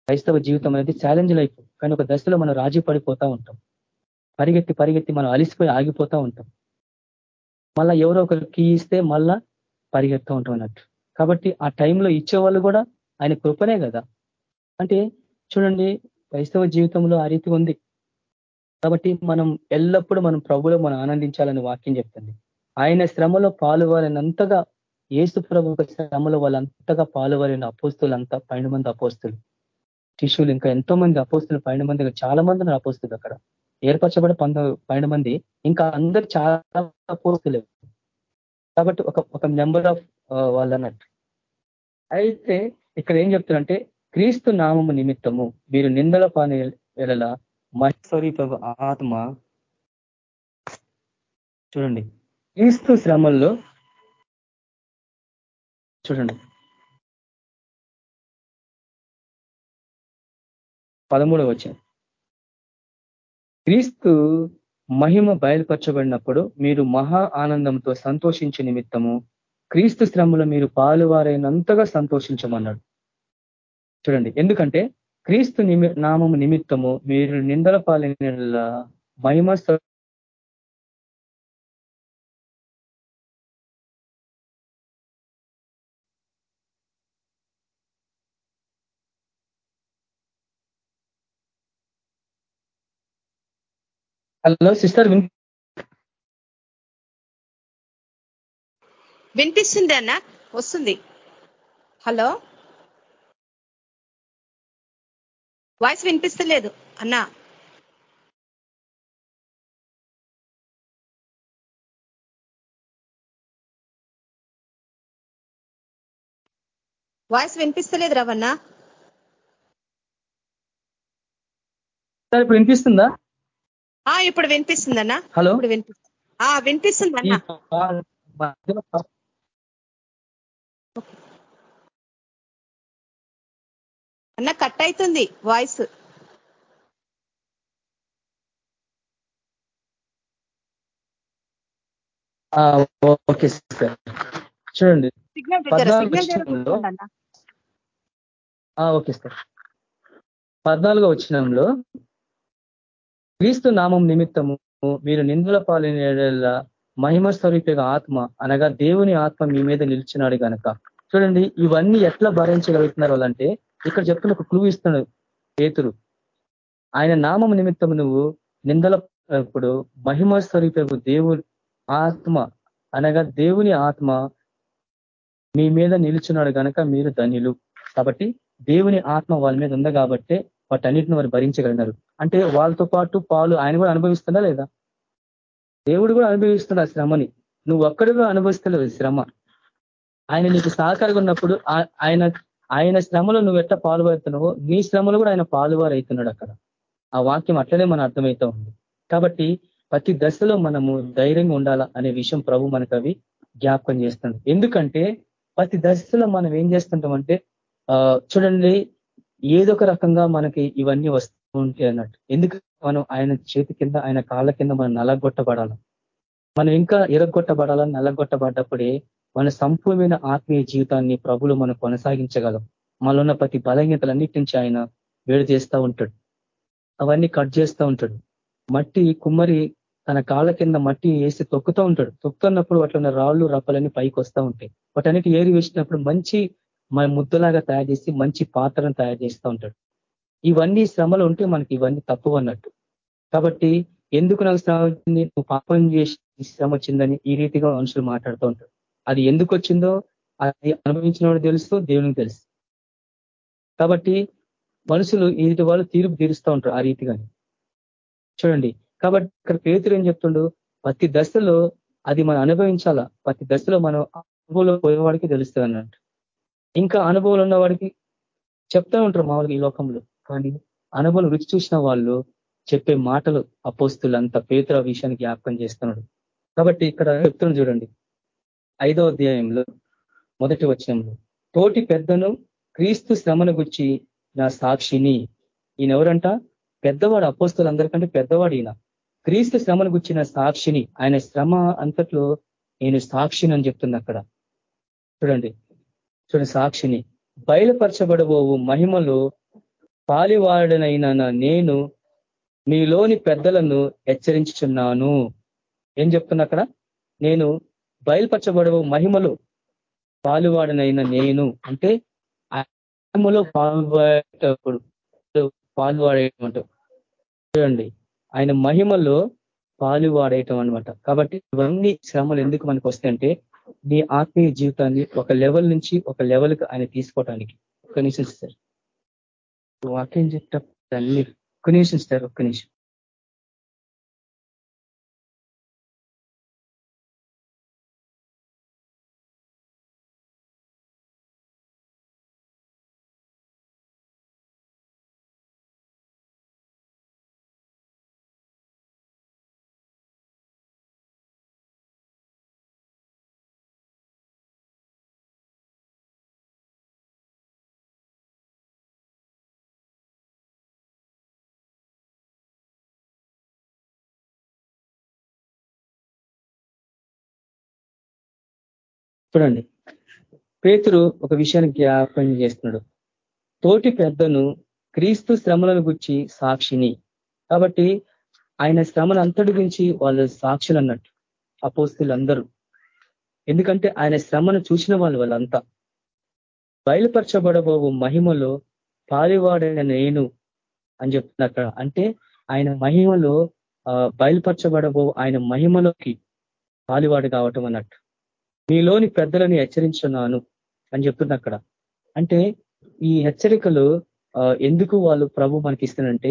క్రైస్తవ జీవితం అనేది ఛాలెంజ్ లైఫ్ కానీ ఒక దశలో మనం రాజీ పడిపోతూ ఉంటాం. పరిగెత్తి పరిగెత్తి మనం అలిసిపోయి ఆగిపోతూ ఉంటాం. మళ్ళా ఎవరో ఒకరు కీ ఇస్తే మళ్ళా పరిగెత్తూ ఉంటాం అన్నట్టు. కాబట్టి ఆ టైంలో ఇచ్చేవాళ్ళు కూడా ఆయన కృపనే కదా. అంటే చూడండి క్రైస్తవ జీవితంలో ఆ రీతి ఉంది. కాబట్టి మనం ఎల్లప్పుడూ మనం ప్రభులో మనం ఆనందించాలని వాక్యం చెప్తుంది. ఆయన శ్రమలో పాలువాలనంతగా ఏసు ప్రభు శ్రమలో వాళ్ళంతగా అపోస్తులు అపోస్తులంతా పన్నెండు మంది అపోస్తులు. శిష్యులు ఇంకా ఎంతో మంది అపోస్తులు పన్నెండు మంది చాలా మంది అపోస్తులు అక్కడ. ఏర్పరచబడి పంద పన్నెండు మంది ఇంకా అందరు చాలా అపోస్తులు. కాబట్టి ఒక ఒక నెంబర్ ఆఫ్ వాళ్ళు అన్నట్టు అయితే ఇక్కడ ఏం చెప్తున్నారంటే క్రీస్తు నామము నిమిత్తము మీరు నిందల పాని వెళ్ళల ప్రభు ఆత్మ చూడండి. క్రీస్తు శ్రమల్లో చూడండి. పదమూడవ వచ్చాను క్రీస్తు మహిమ బయలుపరచబడినప్పుడు మీరు మహా ఆనందంతో సంతోషించే నిమిత్తము క్రీస్తు శ్రమలో మీరు పాలువారైనంతగా సంతోషించమన్నాడు. చూడండి ఎందుకంటే క్రీస్తు నిమి నామము నిమిత్తము మీరు నిందల పాలన మహిమ హలో సిస్టర్ వినిపిస్తుంది అన్న? వస్తుంది. హలో? వాయిస్ వినిపిస్తలేదు అన్నా. వాయిస్ వినిపిస్తలేదు రవన్నా? ఇప్పుడు వినిపిస్తుందా? ఇప్పుడు వినిపిస్తుందన్నా? హలో? ఇప్పుడు వినిపిస్తుంది వినిపిస్తుంది అన్న అన్న కట్ అవుతుంది వాయిస్. ఓకే సార్ చూడండి. ఓకే సార్ పద్నాలుగో వచ్చినంలో క్రీస్తు నామం నిమిత్తము మీరు నిందుల పాలన మహిమ స్వరూపిగా ఆత్మ అనగా దేవుని ఆత్మ మీ మీద నిలిచినాడు కనుక చూడండి ఇవన్నీ ఎట్లా భరించగలుగుతున్నారు వాళ్ళంటే ఇక్కడ చెప్తున్న ఒక క్లూ ఇస్తున్నాడు పేతురు. ఆయన నామం నిమిత్తం నువ్వు నిందల ఇప్పుడు మహిమ స్వరూపకు దేవుని ఆత్మ అనగా దేవుని ఆత్మ మీ మీద నిలుచున్నాడు కనుక మీరు ధన్యులు. కాబట్టి దేవుని ఆత్మ వాళ్ళ మీద ఉంది కాబట్టే వాటన్నిటిని వారు భరించగలిగినారు. అంటే వాళ్ళతో పాటు పాలు ఆయన కూడా అనుభవిస్తుందా లేదా? దేవుడు కూడా అనుభవిస్తున్నా శ్రమని. నువ్వు ఒక్కడిగా అనుభవిస్తలేవు శ్రమ. ఆయన నీకు సహకారంగా ఉన్నప్పుడు ఆయన ఆయన శ్రమలో నువ్వు ఎట్లా పాలుపడుతున్నావో నీ శ్రమలో కూడా ఆయన పాలువారు అవుతున్నాడు అక్కడ. ఆ వాక్యం అట్లనే మనం అర్థమవుతా ఉంది. కాబట్టి ప్రతి దశలో మనము ధైర్యంగా ఉండాలా అనే విషయం ప్రభు మనకు అవి జ్ఞాపకం చేస్తుంది. ఎందుకంటే ప్రతి దశలో మనం ఏం చేస్తుంటామంటే చూడండి ఏదో ఒక రకంగా మనకి ఇవన్నీ వస్తూ ఉంటాయి అన్నట్టు. ఎందుకు మనం ఆయన చేతి కింద ఆయన కాళ్ళ కింద మనం నలగొట్టబడాలి? మనం ఇంకా ఎరగొట్టబడాలని నలగొట్టబడ్డప్పుడే మన సంపూర్ణమైన ఆత్మీయ జీవితాన్ని ప్రభులు మనం కొనసాగించగలం. మనలో ఉన్న ప్రతి బలహీనతలన్నిటి నుంచి ఆయన వేడి చేస్తూ ఉంటాడు. అవన్నీ కట్ చేస్తూ ఉంటాడు. మట్టి కుమ్మరి తన కాళ్ళ కింద మట్టి వేసి తొక్కుతూ ఉంటాడు. తొక్కుతున్నప్పుడు వాటిలో రాళ్ళు రప్పలన్నీ పైకి వస్తూ ఉంటాయి. వాటన్నిటి ఏరి వేసినప్పుడు మంచి మన ముద్దలాగా తయారు చేసి మంచి పాత్రను తయారు చేస్తూ ఉంటాడు. ఇవన్నీ శ్రమలు ఉంటే మనకి ఇవన్నీ తప్పు అన్నట్టు. కాబట్టి ఎందుకు నాకు శ్రమ వచ్చింది? నువ్వు పాపం చేసి శ్రమ వచ్చిందని ఈ రీతిగా మనుషులు మాట్లాడుతూ ఉంటారు. అది ఎందుకు వచ్చిందో అది అనుభవించిన తెలుసు దేవునికి తెలుసు. కాబట్టి మనుషులు వీటి వాళ్ళు తీర్పు తీరుస్తూ ఉంటారు ఆ రీతిగానే. చూడండి కాబట్టి ఇక్కడ పేతురు ఏం చెప్తుండు? ప్రతి దశలో అది మనం అనుభవించాలా? ప్రతి దశలో మనం అనుభవంలో పోయేవాడికి తెలుస్తుంది అన్నట్టు ఇంకా అనుభవాలు ఉన్న వాడికి చెప్తా ఉంటారు మామూలుగా ఈ లోకంలో. కానీ అనుభవం రుచి చూసిన వాళ్ళు చెప్పే మాటలు అపోస్తులు అంత పేతుల విషయాన్ని జ్ఞాపకం చేస్తున్నాడు. కాబట్టి ఇక్కడ చెప్తున్నాడు చూడండి. ఐదో అధ్యాయంలో మొదటి వచనంలో తోటి పెద్దను క్రీస్తు శ్రమను గుచ్చి నా సాక్షిని. ఈయన ఎవరంట పెద్దవాడు అపోస్తులు అందరికంటే పెద్దవాడు ఈయన. క్రీస్తు శ్రమను గుచ్చిన సాక్షిని. ఆయన శ్రమ అంతట్లో నేను సాక్షిని అని చెప్తుంది అక్కడ. చూడండి. చూడండి సాక్షిని బయలుపరచబడబోవు మహిమలో పాలివాడనైన నేను మీలోని పెద్దలను హెచ్చరించుచున్నాను. ఏం చెప్తున్నా అక్కడ? నేను బయలుపరచబడవు మహిమలో పాలువాడనైన నేను. అంటే మహిమలో పాల్వాడేటప్పుడు పాలువాడేయటం చూడండి ఆయన మహిమలో పాలువాడేయటం అనమాట కాబట్టి ఇవన్నీ శ్రమలు ఎందుకు మనకు వస్తాయంటే నీ ఆత్మీయ జీవితాన్ని ఒక లెవెల్ నుంచి ఒక లెవెల్కి ఆయన తీసుకోవటానికి ఒక్క నిమిషం సార్. వాక్యం చెప్తా ఒక్క నిమిషం సార్ ఒక్క నిమిషం. చూడండి. పేతురు ఒక విషయాన్ని జ్ఞాపకం చేస్తున్నాడు. తోటి పెద్దను క్రీస్తు శ్రమలను గుర్చి సాక్షిని. కాబట్టి ఆయన శ్రమను అంతటి గురించి వాళ్ళు సాక్షులు అన్నట్టు అపోస్తులందరూ. ఎందుకంటే ఆయన శ్రమను చూసిన వాళ్ళు వాళ్ళంతా. బయలుపరచబడబోవు మహిమలో పాలివాడైన నేను అని చెప్తున్నా అక్కడ అంటే ఆయన మహిమలో బయలుపరచబడబో ఆయన మహిమలోకి పాలివాడు కావటం అన్నట్టు. మీలోని పెద్దలని హెచ్చరించున్నాను అని చెప్తుంది అక్కడ. అంటే ఈ హెచ్చరికలు ఎందుకు వాళ్ళు ప్రభు మనకి ఇస్తున్నంటే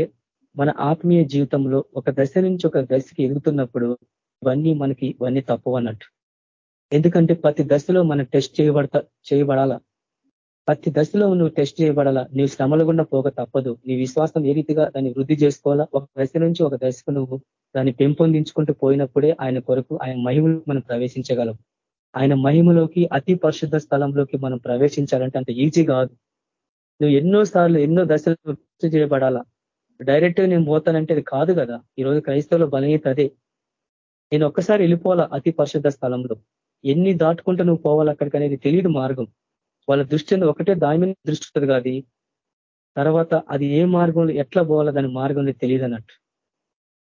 మన ఆత్మీయ జీవితంలో ఒక దశ నుంచి ఒక దశకి ఎదుగుతున్నప్పుడు ఇవన్నీ మనకి ఇవన్నీ తప్పవు అన్నట్టు. ఎందుకంటే ప్రతి దశలో మనం టెస్ట్ చేయబడతా చేయబడాలా? ప్రతి దశలో నువ్వు టెస్ట్ చేయబడాలా? నీవు శ్రమలు గుండా పోక తప్పదు. నీ విశ్వాసం ఏ రీతిగా దాన్ని వృద్ధి చేసుకోవాలా? ఒక దశ నుంచి ఒక దశకు నువ్వు దాన్ని పెంపొందించుకుంటూ పోయినప్పుడే ఆయన కొరకు ఆయన మహిమలు మనం ప్రవేశించగలం. ఆయన మహిమలోకి అతి పరిశుద్ధ స్థలంలోకి మనం ప్రవేశించాలంటే అంత ఈజీ కాదు. నువ్వు ఎన్నో సార్లు ఎన్నో దశలు చేయబడాలా? డైరెక్ట్ నేను పోతానంటే అది కాదు కదా. ఈరోజు క్రైస్తవుల బలహీత అదే. నేను ఒక్కసారి వెళ్ళిపోవాలా అతి పరిశుద్ధ స్థలంలో? ఎన్ని దాటుకుంటూ నువ్వు పోవాలి అక్కడికి అనేది తెలియదు మార్గం. వాళ్ళ దృష్టి ఒకటే దాని మీద దృష్టి ఉంటుంది కాదు తర్వాత అది ఏ మార్గంలో ఎట్లా పోవాలో దాని మార్గంలో తెలియదు అన్నట్టు.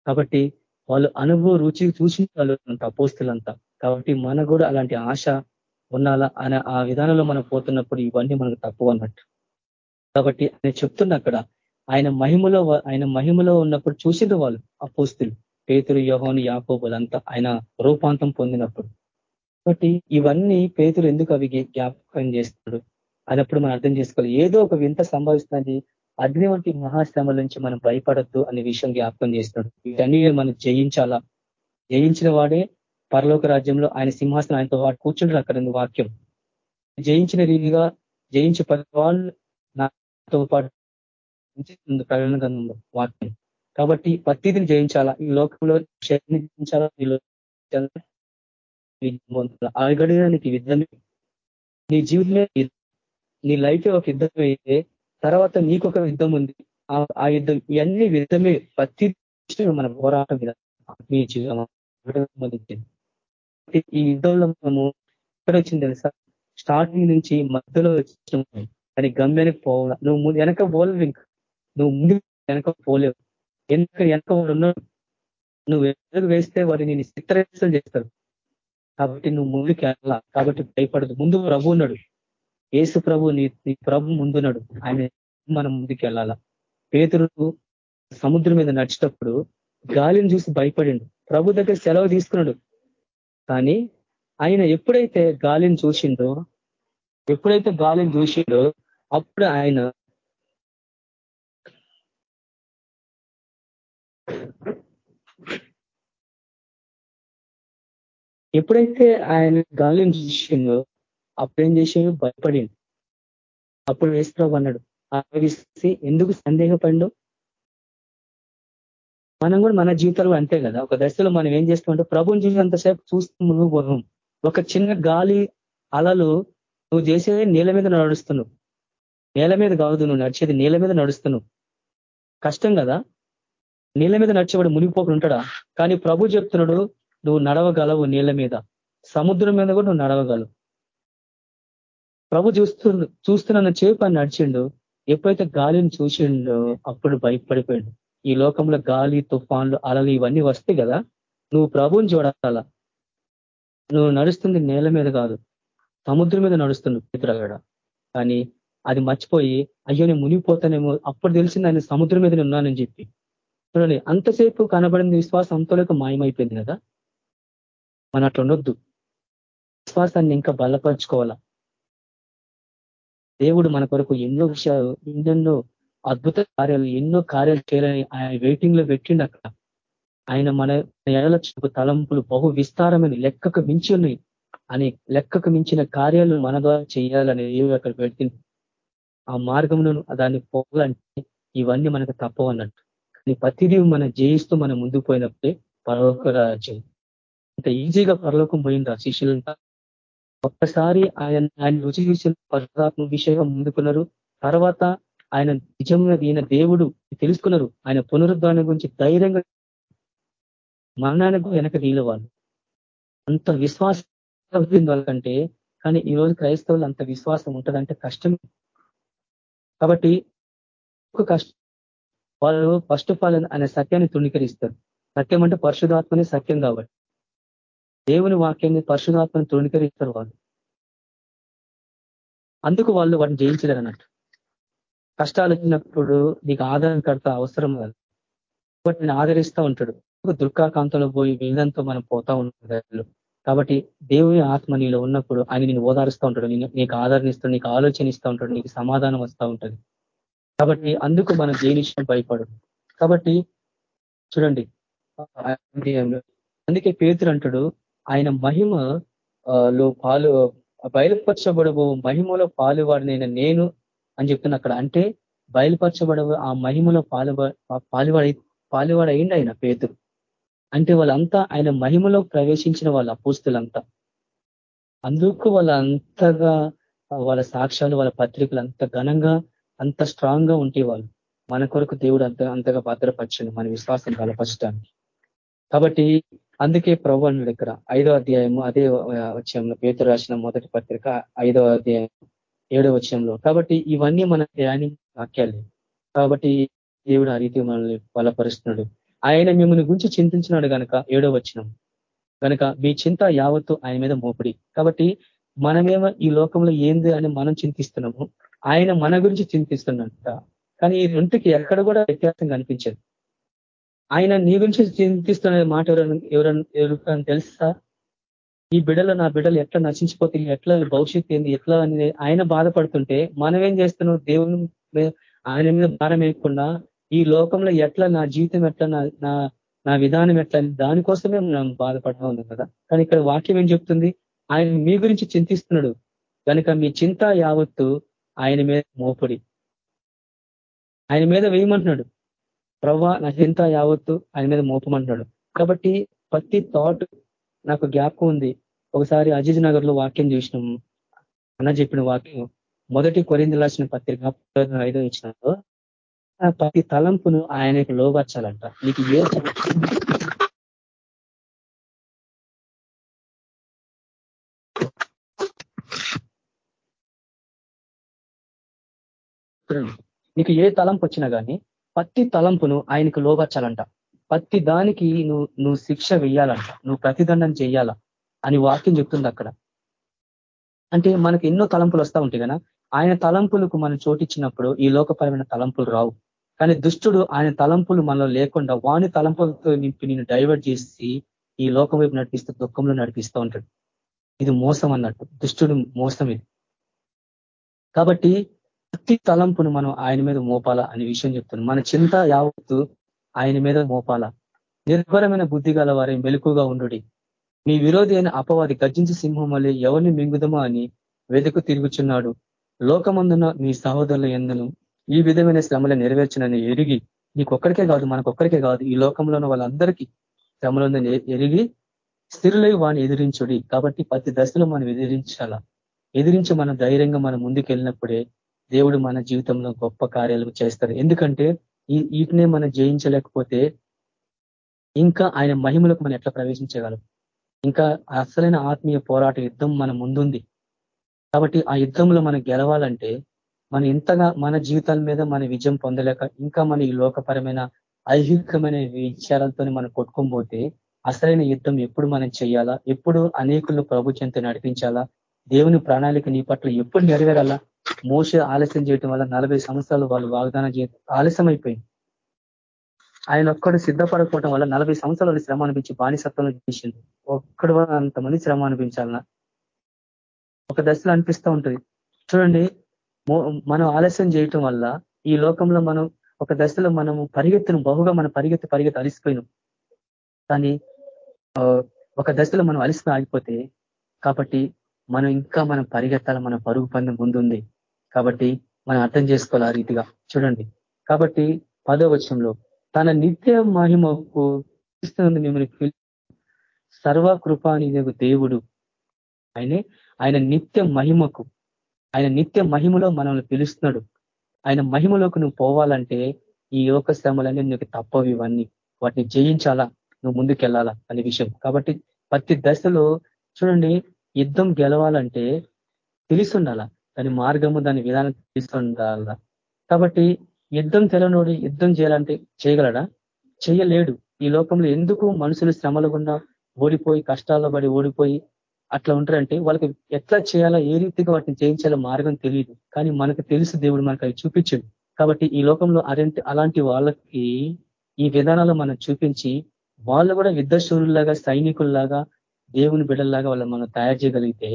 కాబట్టి వాళ్ళు అనుభవ రుచి చూసిన వాళ్ళు అపోస్తులంతా. కాబట్టి మనకు కూడా అలాంటి ఆశ ఉండాలా అనే ఆ విధానంలో మనం పోతున్నప్పుడు ఇవన్నీ మనకు తప్పు అన్నట్టు. కాబట్టి ఆయన చెప్తున్న అక్కడ ఆయన మహిమలో ఆయన మహిమలో ఉన్నప్పుడు చూసిండ్రు వాళ్ళు ఆ పోస్తులు పేతురు యోహోని యాకోబులంతా ఆయన రూపాంతం పొందినప్పుడు. కాబట్టి ఇవన్నీ పేతులు ఎందుకు అవి జ్ఞాపకం చేస్తున్నాడు అన్నప్పుడు మనం అర్థం చేసుకోవాలి. ఏదో ఒక వింత సంభవిస్తుంది అగ్ని వంటి మహాశ్రమల నుంచి మనం భయపడద్దు అనే విషయం జ్ఞాపకం చేస్తున్నాడు. వీటన్ని మనం జయించాలా? జయించిన వాడే పరలోక రాజ్యంలో ఆయన సింహాసనం ఆయనతో వాడు కూర్చుంటారు అక్కడ వాక్యం. జయించిన రీతిగా జయించి వాళ్ళు నాతో పాటు ప్రకటన గ్రంథంలో వాక్యం. కాబట్టి ప్రతిదిని జయించాలా? ఈ లోకంలో జయించాలా అడగడానికి యుద్ధమే నీ జీవితమే నీ లైఫ్ ఒక యుద్ధం అయితే తర్వాత నీకు ఒక యుద్ధం ఉంది. ఆ యుద్ధం ఇవన్నీ యుద్ధమే. ప్రతి మన పోరాటం మీద. ఆత్మీయ జీవితం. ఈ యుద్ధంలో మనము ఎక్కడ వచ్చింది తెలుసా? స్టార్టింగ్ నుంచి మధ్యలో వచ్చిన. కానీ గమ్యానికి పోవాల. నువ్వు ముందు వెనక పోలేవు ఇంకా నువ్వు ముందు వెనక పోలేవు. వెనక వెనక వాడు ఉన్నాడు? నువ్వు వెనక వేస్తే వాడు నేను చిత్రహింసలు చేస్తారు కాబట్టి నువ్వు ముందుకు వెళ్ళాలా. కాబట్టి భయపడదు. ముందు ప్రభు ఉన్నాడు. ఏసు ప్రభు నీ నీ ప్రభు ముందున్నాడు ఆయన మనం ముందుకు వెళ్ళాలా. పేతురు సముద్రం మీద నడిచేటప్పుడు గాలిని చూసి భయపడిండు. ప్రభు దగ్గర సెలవు తీసుకున్నాడు. కానీ ఆయన ఎప్పుడైతే గాలిని చూసిండో ఎప్పుడైతే గాలిని చూసిండో అప్పుడు ఆయన ఎప్పుడైతే ఆయన గాలిని చూసిండో అప్పుడేం చేసిండు? భయపడిండు. అప్పుడు వేసుకో అన్నాడు ఎందుకు సందేహపడు మనం కూడా మన జీవితాలు అంతే కదా. ఒక దశలో మనం ఏం చేస్తామంటే ప్రభుని చూసినంతసేపు చూస్తూ నువ్వు పోదాం. ఒక చిన్న గాలి అలలు నువ్వు చేసేది నీళ్ళ మీద నడుస్తున్నావు. నేల మీద కావద్దు నువ్వు నడిచేది నీళ్ళ మీద నడుస్తున్నావు. కష్టం కదా. నీళ్ళ మీద నడిచేవాడు మునిగిపోకుండా ఉంటాడా? కానీ ప్రభు చెప్తున్నాడు నువ్వు నడవగలవు నీళ్ళ మీద. సముద్రం మీద కూడా నువ్వు నడవగలవు. ప్రభు చూస్తు చూస్తున్న చేప నడిచిండు. ఎప్పుడైతే గాలిని చూసిండో అప్పుడు భయపడిపోయాడు. ఈ లోకంలో గాలి తుఫాన్లు అలలు ఇవన్నీ వస్తాయి కదా. నువ్వు ప్రభుని చూడాల? నువ్వు నడుస్తుంది నేల మీద కాదు సముద్రం మీద నడుస్తుంది పితరగడ కానీ అది మర్చిపోయి అయ్యో నేను మునిగిపోతానేమో అప్పుడు తెలిసింది ఆయన సముద్రం మీద ఉన్నానని చెప్పి. చూడండి అంతసేపు కనబడింది విశ్వాసం అంతలోకి మాయమైపోయింది కదా. మన అట్లా ఉండొద్దు. విశ్వాసాన్ని ఇంకా బలపరుచుకోవాలా? దేవుడు మన కొరకు ఎన్నో విషయాలు ఎన్నెన్నో అద్భుత కార్యాలు ఎన్నో కార్యాలు చేయాలని ఆయన వెయిటింగ్లో పెట్టిండు అక్కడ. ఆయన మన ఎడల తలంపులు బహు విస్తారమైన లెక్కకు మించి ఉన్నాయి. అని లెక్కకు మించిన కార్యాలు మన ద్వారా చేయాలని అక్కడ పెట్టింది ఆ మార్గంలో దాన్ని పోవాలంటే ఇవన్నీ మనకు తప్పవన్నట్టు కానీ ప్రతిదీ మనం జయిస్తూ మనం ముందుకు పోయినప్పుడే పరలోక రాజ్యం. అంత ఈజీగా పరలోకం పోయింది ఆ శిష్యులంతా? ఒక్కసారి ఆయన ఆయన రుచి చూసిన పరమాత్మ విషయంగా ముందుకున్నారు. తర్వాత ఆయన నిజమైన ఈయన దేవుడు తెలుసుకున్నారు. ఆయన పునరుద్ధానం గురించి ధైర్యంగా మరణానికి వెనక వాళ్ళు అంత విశ్వాసం వాళ్ళకంటే కానీ ఈరోజు క్రైస్తవులు అంత విశ్వాసం ఉంటుందంటే కష్టం. కాబట్టి ఒక కష్టం వాళ్ళు ఫస్ట్ ఆఫ్ ఆల్ ఆయన సత్యాన్ని తృణీకరిస్తారు. సత్యం అంటే పరిశుధాత్మనే సత్యం కాబట్టి. దేవుని వాక్యాన్ని పరిశుధాత్మని తృణీకరిస్తారు వాళ్ళు. అందుకు వాళ్ళు వాటిని జయించలేరు అన్నట్టు కష్టాలు వచ్చినప్పుడు నీకు ఆదరణకర్త అవసరం కాదు కాబట్టి నేను ఆదరిస్తూ ఉంటాడు. దుర్గాకాంతంలో పోయి వేదంతో మనం పోతా ఉంటాడు కాబట్టి దేవుని ఆత్మ నీలో ఉన్నప్పుడు ఆయన నేను ఓదారుస్తూ ఉంటాడు. నేను నీకు ఆదరణిస్తాడు నీకు ఆలోచన ఇస్తూ ఉంటాడు నీకు సమాధానం వస్తూ ఉంటుంది. కాబట్టి అందుకు మనం దేని భయపడు కాబట్టి చూడండి అందుకే పేతురు అంటాడు ఆయన మహిమ లో పాలు బయలుపరచబడబో మహిమలో పాలువాడినైనా నేను అని చెప్తున్నా అక్కడ. అంటే బయలుపరచబడవు ఆ మహిమలో పాలు పాలువాడి పాలువాడు ఆయన పేతురు. అంటే వాళ్ళంతా ఆయన మహిమలో ప్రవేశించిన వాళ్ళ అపోస్తులంతా. అందుకు వాళ్ళ అంతగా వాళ్ళ సాక్ష్యాలు వాళ్ళ పత్రికలు అంత ఘనంగా అంత స్ట్రాంగ్గా ఉంటే వాళ్ళు మన కొరకు దేవుడు అంత అంతగా భద్రపరచండి మన విశ్వాసం బలపరచడానికి. కాబట్టి అందుకే ప్రభు అన్నాడు ఇక్కడ ఐదో అధ్యాయము అదే వచ్చంలో పేతురు రాసిన మొదటి పత్రిక ఐదో అధ్యాయం ఏడో వచ్చంలో కాబట్టి ఇవన్నీ మన ధ్యాని వాక్యాలే. కాబట్టి దేవుడు ఆ రీతి మనల్ని బలపరుస్తున్నాడు. ఆయన మిమ్మల్ని గురించి చింతించినాడు కనుక ఏడో వచ్చినం కనుక మీ చింత యావత్తు ఆయన మీద మోపడి. కాబట్టి మనమేమో ఈ లోకంలో ఏంది అని మనం చింతిస్తున్నాము ఆయన మన గురించి చింతిస్తున్నట్ట కానీ ఈ రెండుకి ఎక్కడ కూడా వ్యత్యాసం కనిపించదు. ఆయన నీ గురించి చింతిస్తున్న మాట ఎవరైనా ఎవరైనా ఎవరికైనా తెలుసా? ఈ బిడలు నా బిడ్డలు ఎట్లా నశించిపోతే ఎట్లా భవిష్యత్తు ఏంది ఎట్లా అనేది ఆయన బాధపడుతుంటే మనం ఏం చేస్తున్నాం? దేవుని ఆయన మీద భారం వేయకుండా ఈ లోకంలో ఎట్లా నా జీవితం ఎట్లా నా నా విధానం ఎట్లా అని దానికోసమే మనం బాధపడతా ఉన్నాం కదా. కానీ ఇక్కడ వాక్యం ఏం చెప్తుంది? ఆయన మీ గురించి చింతిస్తున్నాడు. కనుక మీ చింత యావత్తు ఆయన మీద మోపడి. ఆయన మీద వేయమంటున్నాడు. ప్రవ్వా నా చింత యావత్తు ఆయన మీద మోపమంటున్నాడు. కాబట్టి ప్రతి థాట్ నాకు జ్ఞాపకం ఉంది. ఒకసారి అజీజ్ నగర్లో వాక్యం చూసినాము. అన్న చెప్పిన వాక్యం మొదటి కొరింది రాసిన పత్రిక ఐదో ఇచ్చినప్పుడు ప్రతి తలంపును ఆయనకు లోబర్చాలంట. నీకు ఏ నీకు ఏ తలంపు వచ్చినా కానీ ప్రతి తలంపును ఆయనకు లోబర్చాలంట. ప్రతి దానికి నువ్వు నువ్వు శిక్ష వెయ్యాలంట నువ్వు ప్రతిదండం చెయ్యాలా అని వాక్యం చెప్తుంది అక్కడ. అంటే మనకి ఎన్నో తలంపులు వస్తూ ఉంటాయి కదా. ఆయన తలంపులకు మనం చోటిచ్చినప్పుడు ఈ లోకపరమైన తలంపులు రావు. కానీ దుష్టుడు ఆయన తలంపులు మనలో లేకుండా వాని తలంపులతో నింపి నేను డైవర్ట్ చేసి ఈ లోకం వైపు నడిపిస్తూ దుఃఖంలో నడిపిస్తూ ఉంటాడు. ఇది మోసం అన్నట్టు. దుష్టుడు మోసం ఇది. కాబట్టి ప్రతి తలంపును మనం ఆయన మీద మోపాలా అనే విషయం చెప్తున్నాం మన చింత యావత్తు ఆయన మీద మోపాలా. నిర్భరమైన బుద్ధి గల వారి మెలుకుగా ఉండుడి. మీ విరోధి అయిన అపవాది గర్జించి సింహం వల్ల ఎవరిని మింగుదమా అని వెతుకు తిరుగుచున్నాడు. లోకమందున మీ సహోదరుల ఎందును ఈ విధమైన శ్రమలు నెరవేర్చనని ఎరిగి నీకొక్కడికే కాదు మనకొక్కడికే కాదు ఈ లోకంలో వాళ్ళందరికీ శ్రమలు ఎరిగి స్థిరులై వాడిని ఎదిరించుడి. కాబట్టి ప్రతి దశలో మనం ఎదిరించాలా. ఎదిరించి మన ధైర్యంగా మనం ముందుకెళ్ళినప్పుడే దేవుడు మన జీవితంలో గొప్ప కార్యాలు చేస్తారు ఎందుకంటే ఈ వీటినే మనం జయించలేకపోతే ఇంకా ఆయన మహిమలకు మనం ఎట్లా ప్రవేశించగలం? ఇంకా అసలైన ఆత్మీయ పోరాట యుద్ధం మన ముందుంది. కాబట్టి ఆ యుద్ధంలో మనం గెలవాలంటే మనం ఇంతగా మన జీవితాల మీద మన విజయం పొందలేక ఇంకా మన ఈ లోకపరమైన ఐహికమైన విచారాలతో మనం కొట్టుకోబోతే అసలైన యుద్ధం ఎప్పుడు మనం చేయాలా? ఎప్పుడు అనేకులు ప్రభుత్వంతో నడిపించాలా? దేవుని ప్రణాళిక నీ పట్ల ఎప్పుడు నెరవేరాలా? మోస ఆలస్యం చేయటం వల్ల నలభై సంవత్సరాలు వాళ్ళు వాగ్దానం చేయ ఆలస్యం అయిపోయింది ఆయన ఒక్కడు సిద్ధపడకపోవటం వల్ల నలభై సంవత్సరాలు శ్రమ అనిపించి బానిసత్వంలో చేసింది ఒక్కడు అంతమంది శ్రమ అనిపించాలన్నా ఒక దశలో అనిపిస్తూ ఉంటుంది. చూడండి మనం ఆలస్యం చేయటం వల్ల ఈ లోకంలో మనం ఒక దశలో మనము పరిగెత్తును బహుగా మనం పరిగెత్తి పరిగెత్తి అలిసిపోయినాం. కానీ ఒక దశలో మనం అలిసిపోయి ఆగిపోతే కాబట్టి మనం ఇంకా మనం పరిగెత్తాలి మన పరుగు పందెం ముందుంది. కాబట్టి మనం అర్థం చేసుకోవాలి ఆ రీతిగా. చూడండి. కాబట్టి పదో వచనంలో తన నిత్య మహిమకు ఇస్తుంది మిమ్మల్ని సర్వకృపాని దేవుడు. ఆయనే ఆయన నిత్య మహిమకు ఆయన నిత్య మహిమలో మనల్ని పిలుస్తున్నాడు. ఆయన మహిమలోకి నువ్వు పోవాలంటే ఈ యోగ శ్రమలన్నీ నీకు తప్పవు ఇవన్నీ. వాటిని జయించాలా? నువ్వు ముందుకెళ్ళాలా? అనే విషయం. కాబట్టి ప్రతి దశలో చూడండి యుద్ధం గెలవాలంటే తెలిసి ఉండాలా దాని మార్గము దాని విధానం తెలిస్తుండాలా కాబట్టి యుద్ధం తెలనోడు యుద్ధం చేయాలంటే చేయగలడా? చేయలేడు. ఈ లోకంలో ఎందుకు మనుషులు శ్రమలు గుండా ఓడిపోయి కష్టాల్లో పడి ఓడిపోయి అట్లా ఉంటారంటే వాళ్ళకి ఎట్లా చేయాలో ఏ రీతిగా వాటిని చేయించాలో మార్గం తెలియదు కానీ మనకు తెలుసు దేవుడు మనకు అవి చూపించాడు. కాబట్టి ఈ లోకంలో అలాంటి అలాంటి వాళ్ళకి ఈ విధానాలు మనం చూపించి వాళ్ళు కూడా యుద్ధశూరులాగా సైనికుల్లాగా దేవుని బిడ్డల్లాగా వాళ్ళని మనం తయారు చేయగలిగితే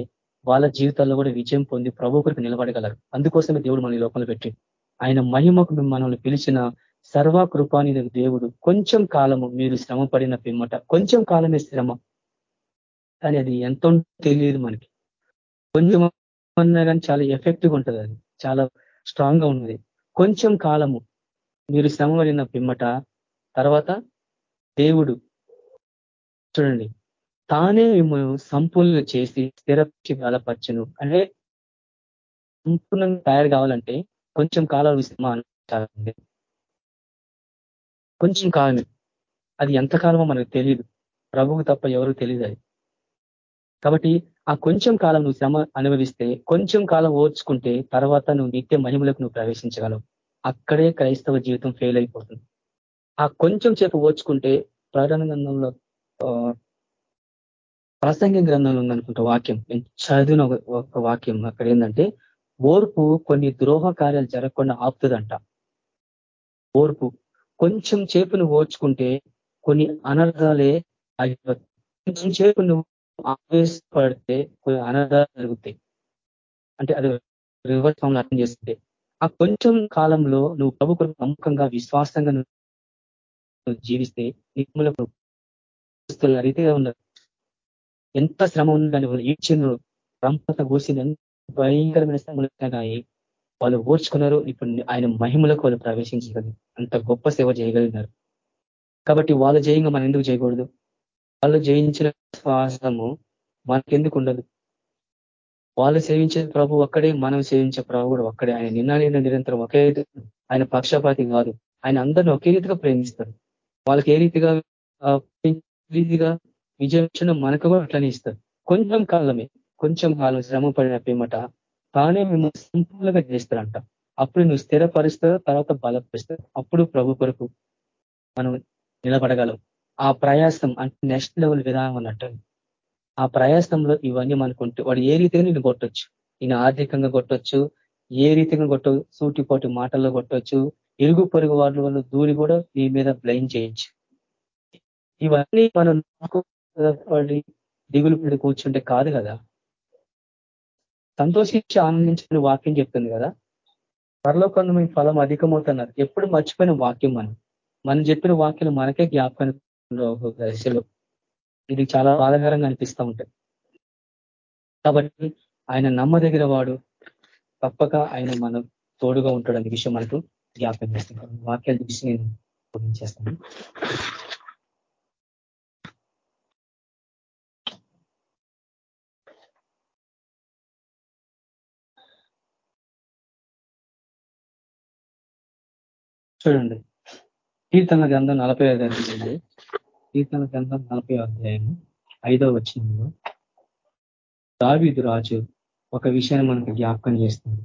వాళ్ళ జీవితాల్లో కూడా విజయం పొంది ప్రభు కొరకు నిలబడగలరు. అందుకోసమే దేవుడు మన ఈ లోకంలో పెట్టి ఆయన మహిమకు మిమ్మల్ని పిలిచిన సర్వకృపాని దేవుడు కొంచెం కాలము మీరు శ్రమ పడిన పిమ్మట కొంచెం కాలమే శ్రమ. కానీ అది ఎంతో తెలియదు మనకి. కొంచెం అన్నా కానీ చాలా ఎఫెక్టివ్ ఉంటుంది అది. చాలా స్ట్రాంగ్గా ఉన్నది. కొంచెం కాలము మీరు శ్రమ పడిన పిమ్మట తర్వాత దేవుడు చూడండి తానే మిమ్మల్ని సంపూర్ణ చేసి స్థిరపరిచి బలపరచును. అంటే సంపూర్ణంగా తయారు కావాలంటే కొంచెం కాలం శ్రమ కొంచెం కాలమే. అది ఎంత కాలమో మనకు తెలియదు ప్రభువు తప్ప ఎవరు తెలియదు అది. కాబట్టి ఆ కొంచెం కాలం నువ్వు శ్రమ అనుభవిస్తే కొంచెం కాలం ఓర్చుకుంటే తర్వాత నువ్వు నిత్య మహిమలకు నువ్వు ప్రవేశించగలవు. అక్కడే క్రైస్తవ జీవితం ఫెయిల్ అయిపోతుంది. ఆ కొంచెం సేపు ఓర్చుకుంటే ప్రకటన గ్రంథంలో ప్రసంగ గ్రంథంలో ఉందనుకుంటా వాక్యం. చదివిన ఒక వాక్యం అక్కడ ఏంటంటే ఓర్పు కొన్ని ద్రోహ కార్యాలు జరగకుండా ఆపుతుందంట. ఓర్పు. కొంచెం చేపు నువ్వు ఓర్చుకుంటే కొన్ని అనర్థాలే కొంచెం చేపు నువ్వు ఆవేశపడితే కొన్ని అనర్థాలు జరుగుతాయి. అంటే అది రివర్స్ ఫామ్ అర్థం చేస్తుంటే ఆ కొంచెం కాలంలో నువ్వు ప్రభు కొరకు నమ్మకంగా విశ్వాసంగా నువ్వు జీవిస్తే నీకు రీతిగా ఉన్నారు ఎంత శ్రమ ఉందని ఈడ్చిన రంపత కోసింది భయంకరమైన శ్రమలున్నాయి వాళ్ళు ఓర్చుకున్నారు. ఇప్పుడు ఆయన మహిమలకు వాళ్ళు ప్రవేశించగలిగి అంత గొప్ప సేవ చేయగలిగినారు. కాబట్టి వాళ్ళు జయంగా మనం ఎందుకు చేయకూడదు? వాళ్ళు జయించిన శ్వాసము మనకెందుకు ఉండదు? వాళ్ళు సేవించే ప్రభు ఒక్కడే మనం సేవించే ప్రభు కూడా ఒక్కడే. ఆయన నిన్న నిరంతరం ఒకే ఆయన పక్షపాతి కాదు. ఆయన అందరిని ఒకే రీతిగా ప్రేమిస్తారు. వాళ్ళకి ఏ రీతిగా రీతిగా విజయం మనకు కూడా అట్లనే ఇస్తారు. కొంచెం కాలమే. కొంచెం కాలం శ్రమ పడిన తానే మేము సంపూర్ణంగా చేస్తారంట అప్పుడు నువ్వు స్థిరపరుస్తావు తర్వాత బలపరుస్తావు అప్పుడు ప్రభు కొరకు మనం నిలబడగలం. ఆ ప్రయాసం అంటే నెక్స్ట్ లెవెల్ విధానం అన్నట్టు. ఆ ప్రయాసంలో ఇవన్నీ మనకుంటే వాడు ఏ రీతిగా నేను కొట్టొచ్చు? ఈయన ఆర్థికంగా కొట్టొచ్చు ఏ రీతిగా కొట్ట సూటిపోటి మాటల్లో కొట్టొచ్చు ఇరుగు పొరుగు వాళ్ళ వల్ల దూరి కూడా నీ మీద బ్లైన్ చేయొచ్చు. ఇవన్నీ మనం పడి దిగులు పడి కూర్చుంటే కాదు కదా. సంతోషించి ఆనందించని వాక్యం చెప్తుంది కదా? పరలోకంలో మీ ఫలం అధికమవుతున్నారు ఎప్పుడు మర్చిపోయిన వాక్యం మనం. మనం చెప్పిన వాక్యం మనకే జ్ఞాపకం దశలో ఇది చాలా బాధాకరంగా అనిపిస్తూ ఉంటాయి కాబట్టి ఆయన నమ్మదగిన వాడు. తప్పక ఆయన మనం తోడుగా ఉంటాడు అనే విషయం మనకు జ్ఞాపకం చేస్తున్నాం వాక్యాల చూసి నేను చేస్తాను. చూడండి. కీర్తన గ్రంథం నలభై ఐదు కీర్తన గ్రంథం నలభై అధ్యాయం ఐదో వచ్చినంలో దావీదు రాజు ఒక విషయాన్ని మనకు జ్ఞాపకం చేస్తుంది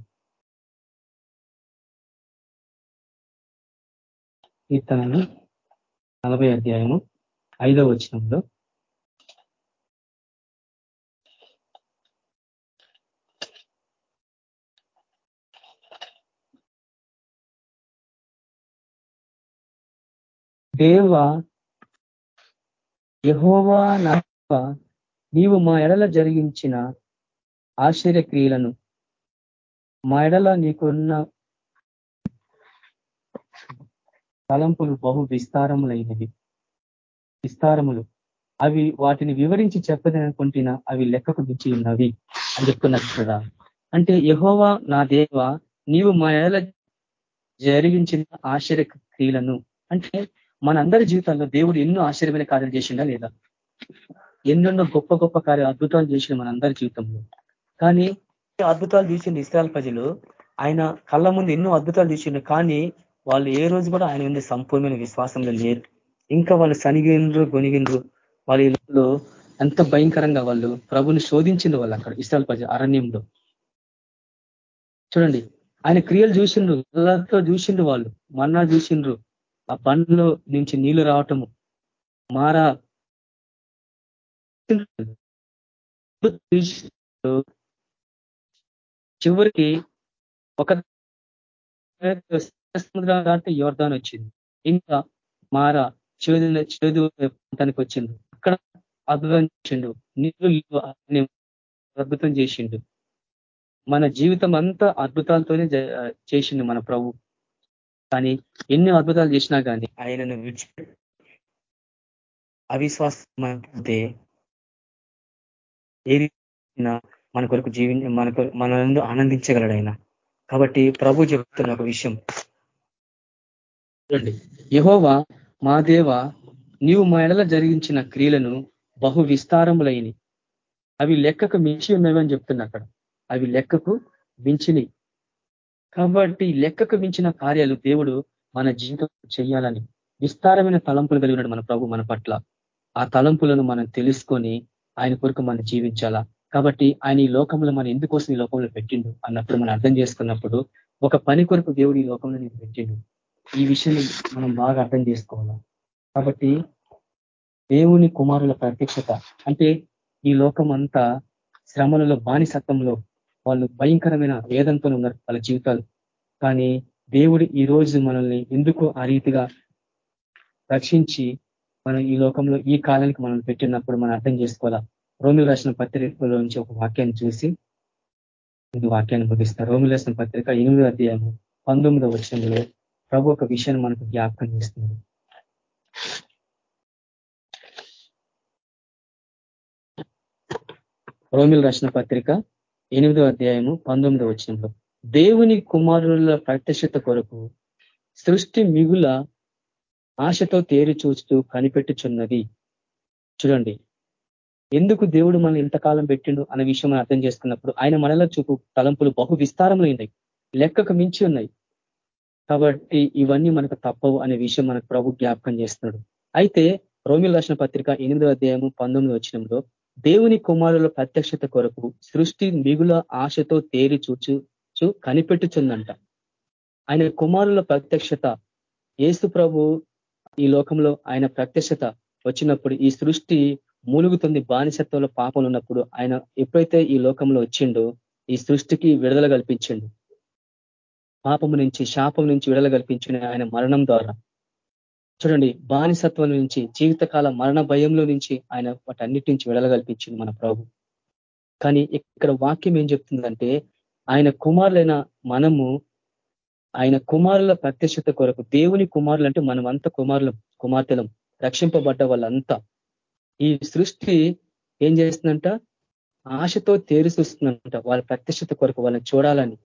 కీర్తనను నలభై అధ్యాయము ఐదో వచనంలో దేవ యహోవా నీవు మా ఎడల జరిగించిన ఆశ్చర్య క్రియలను మా ఎడల నీకున్న తలంపులు బహు విస్తారములైనవి. విస్తారములు. అవి వాటిని వివరించి చెప్పదనుకుంటున్నా అవి లెక్కకు మించి ఉన్నవి అని చెప్తున్నారు కదా. అంటే యహోవా నా దేవ నీవు మా ఎడల జరిగించిన ఆశ్చర్య క్రియలను అంటే మనందరి జీవితాల్లో దేవుడు ఎన్నో ఆశ్చర్యమైన కార్యాలు చేసిండా లేదా? ఎన్నెన్నో గొప్ప గొప్ప కార్య అద్భుతాలు చేసిన మనందరి జీవితంలో. కానీ అద్భుతాలు తీసింది ఇస్రాయల్ ప్రజలు ఆయన కళ్ళ ముందు ఎన్నో అద్భుతాలు తీసిండు కానీ వాళ్ళు ఏ రోజు కూడా ఆయన మీద సంపూర్ణమైన విశ్వాసంలో లేరు. ఇంకా వాళ్ళు సనిగినరు గొనిగిండ్రు. వాళ్ళు ఎంత భయంకరంగా వాళ్ళు ప్రభుని శోధించిండు వాళ్ళు అక్కడ ఇస్రాయల్ ప్రజలు అరణ్యంలో. చూడండి ఆయన క్రియలు చూసిండ్రు చూసిండ్రు వాళ్ళు మన్నా చూసిండ్రు. ఆ పండ్లో నుంచి నీళ్ళు రావటము మారా చివరికి ఒక సముద్రం దాంట్లో యోర్దాన్ వచ్చింది. ఇంకా మారా చేదు చేదు ప్రాంతానికి వచ్చిండు అక్కడ అద్భుతం చేసిండు. నీళ్ళు అద్భుతం చేసిండు. మన జీవితం అంతా అద్భుతాలతోనే చేసిండు మన ప్రభు. కానీ ఎన్ని అద్భుతాలు చేసినా కానీ ఆయనను విడిచి అవిశ్వాసం అంటే ఏ మన కొరకు జీవి మన మన ఆనందించగలడు ఆయన. కాబట్టి ప్రభు చెప్తున్న ఒక విషయం. చూడండి. యహోవా మా దేవ నీవు మా ఎడల జరిగించిన క్రియలను బహు విస్తారములైన అవి లెక్కకు మించి ఉన్నవి అని చెప్తున్నా అక్కడ. అవి లెక్కకు మించిని కాబట్టి లెక్కకు మించిన కార్యాలు దేవుడు మన జీవితం చేయాలని విస్తారమైన తలంపులు కలిగినాడు మన ప్రభు మన పట్ల. ఆ తలంపులను మనం తెలుసుకొని ఆయన కొరకు మనం జీవించాలా? కాబట్టి ఆయన ఈ లోకంలో మనం ఎందుకోసం ఈ లోకంలో పెట్టిండు అన్నప్పుడు మనం అర్థం చేసుకున్నప్పుడు ఒక పని కొరకు దేవుడు ఈ లోకంలో నేను పెట్టిండు. ఈ విషయాన్ని మనం బాగా అర్థం చేసుకోవాలా? కాబట్టి దేవుని కుమారుల ప్రత్యక్షత అంటే ఈ లోకం అంతా శ్రమలలో బానిసత్వంలో వాళ్ళు భయంకరమైన వేదంతో ఉన్నారు వాళ్ళ జీవితాలు. కానీ దేవుడు ఈ రోజు మనల్ని ఎందుకు ఆ రీతిగా రక్షించి మనం ఈ లోకంలో ఈ కాలానికి మనం పెట్టినప్పుడు మనం అర్థం చేసుకోవాలా? రోమిల్ రాసిన పత్రికలో నుంచి ఒక వాక్యాన్ని చూసి ఇది వాక్యాన్ని ముగిస్తారు రోమిల్ రాసిన పత్రిక ఎనిమిదో అధ్యాయము పంతొమ్మిదో వచనంలో ప్రభు ఒక విషయాన్ని మనకు జ్ఞాపకం చేస్తుంది రోమిల్ రాసిన పత్రిక ఎనిమిదో అధ్యాయము పంతొమ్మిదో వచనంలో. దేవుని కుమారుల ప్రత్యక్షత కొరకు సృష్టి మిగుల ఆశతో తేరి చూస్తూ కనిపెట్టుచున్నది. చూడండి. ఎందుకు దేవుడు మనల్ని ఇంతకాలం పెట్టిండు అనే విషయం మనం అర్థం చేసుకున్నప్పుడు ఆయన మనలో చూపు తలంపులు బహు విస్తారంలో ఉన్నాయి లెక్కకు మించి ఉన్నాయి. కాబట్టి ఇవన్నీ మనకు తప్పవు అనే విషయం మనకు ప్రభు జ్ఞాపకం చేస్తున్నాడు. అయితే రోమిల్ రాసిన పత్రిక ఎనిమిదో అధ్యాయము పంతొమ్మిది వచ్చినంలో దేవుని కుమారుల ప్రత్యక్షత కొరకు సృష్టి మిగుల ఆశతో తేరి చూచు కనిపెట్టుచుందంట. ఆయన కుమారుల ప్రత్యక్షత ఏసు ప్రభు ఈ లోకంలో ఆయన ప్రత్యక్షత వచ్చినప్పుడు ఈ సృష్టి మూలుగుతుంది బానిసత్వంలో పాపం ఉన్నప్పుడు ఆయన ఎప్పుడైతే ఈ లోకంలో వచ్చిండో ఈ సృష్టికి విడుదల కల్పించిండు. పాపము నుంచి శాపం నుంచి విడుదల కల్పించిన ఆయన మరణం ద్వారా. చూడండి బానిసత్వం నుంచి జీవితకాల మరణ భయంలో నుంచి ఆయన వాటన్నిటి నుంచి విడదగల్పించింది మన ప్రభు. కానీ ఇక్కడ వాక్యం ఏం చెప్తుందంటే ఆయన కుమారులైన మనము ఆయన కుమారుల ప్రత్యక్షత కొరకు దేవుని కుమారులు అంటే మనమంతా కుమారులం కుమార్తెలం రక్షింపబడ్డ వాళ్ళంతా. ఈ సృష్టి ఏం చేస్తుందంట? ఆశతో తేరి చూస్తుందంట వాళ్ళ ప్రత్యక్షత కొరకు వాళ్ళని చూడాలని.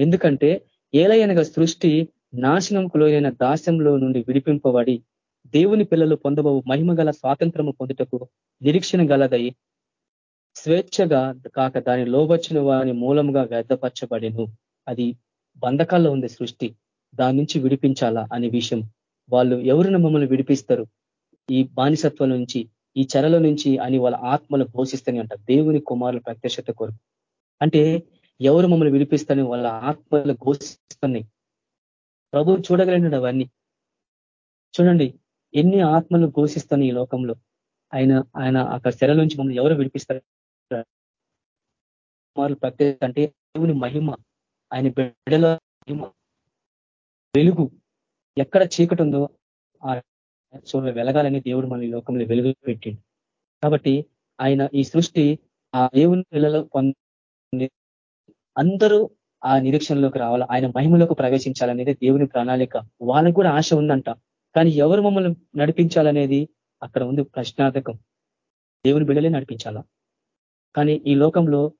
ఎందుకంటే ఏలయనగా సృష్టి నాశనంకు లోనైన దాస్యంలో నుండి విడిపింపబడి దేవుని పిల్లలు పొందబో మహిమ గల స్వాతంత్రము పొందుటకు నిరీక్షణ గలదై స్వేచ్ఛగా కాక దాని లోబచ్చిన వారి మూలంగా వ్యర్థపరచబడిను. అది బంధకాల్లో ఉంది సృష్టి. దాని నుంచి విడిపించాలా అనే విషయం. వాళ్ళు ఎవరిని మమ్మల్ని విడిపిస్తారు? ఈ బానిసత్వం నుంచి ఈ చెరల నుంచి అని వాళ్ళ ఆత్మలు ఘోషిస్తని అంట దేవుని కుమారుల ప్రత్యక్షత కొరకు. అంటే ఎవరు మమ్మల్ని విడిపిస్తారని వాళ్ళ ఆత్మలు ఘోషిస్తున్నాయి? ప్రభువు చూడగలిగినాడు అవన్నీ. చూడండి ఎన్ని ఆత్మలు ఘోషిస్తాను ఈ లోకంలో. ఆయన ఆయన అక్కడ చెర నుంచి మమ్మల్ని ఎవరు విడిపిస్తారు? ప్రత్యేక అంటే దేవుని మహిమ ఆయన బిడ్డల మహిమ. వెలుగు ఎక్కడ చీకటి ఉందో ఆ చూడ వెలగాలని దేవుడు మన ఈ లోకంలో వెలుగు పెట్టిండు కాబట్టి ఆయన ఈ సృష్టి ఆ దేవుని పిల్లలు అందరూ ఆ నిరీక్షణలోకి రావాలా? ఆయన మహిమలోకి ప్రవేశించాలనేది దేవుని ప్రణాళిక. వాళ్ళకు కూడా ఆశ ఉందంట. కానీ ఎవరు మమ్మల్ని నడిపించాలనేది అక్కడ ఉంది ప్రశ్నార్థకం. దేవుని బిడ్డలే నడిపించాలా? కానీ ఈ లోకంలో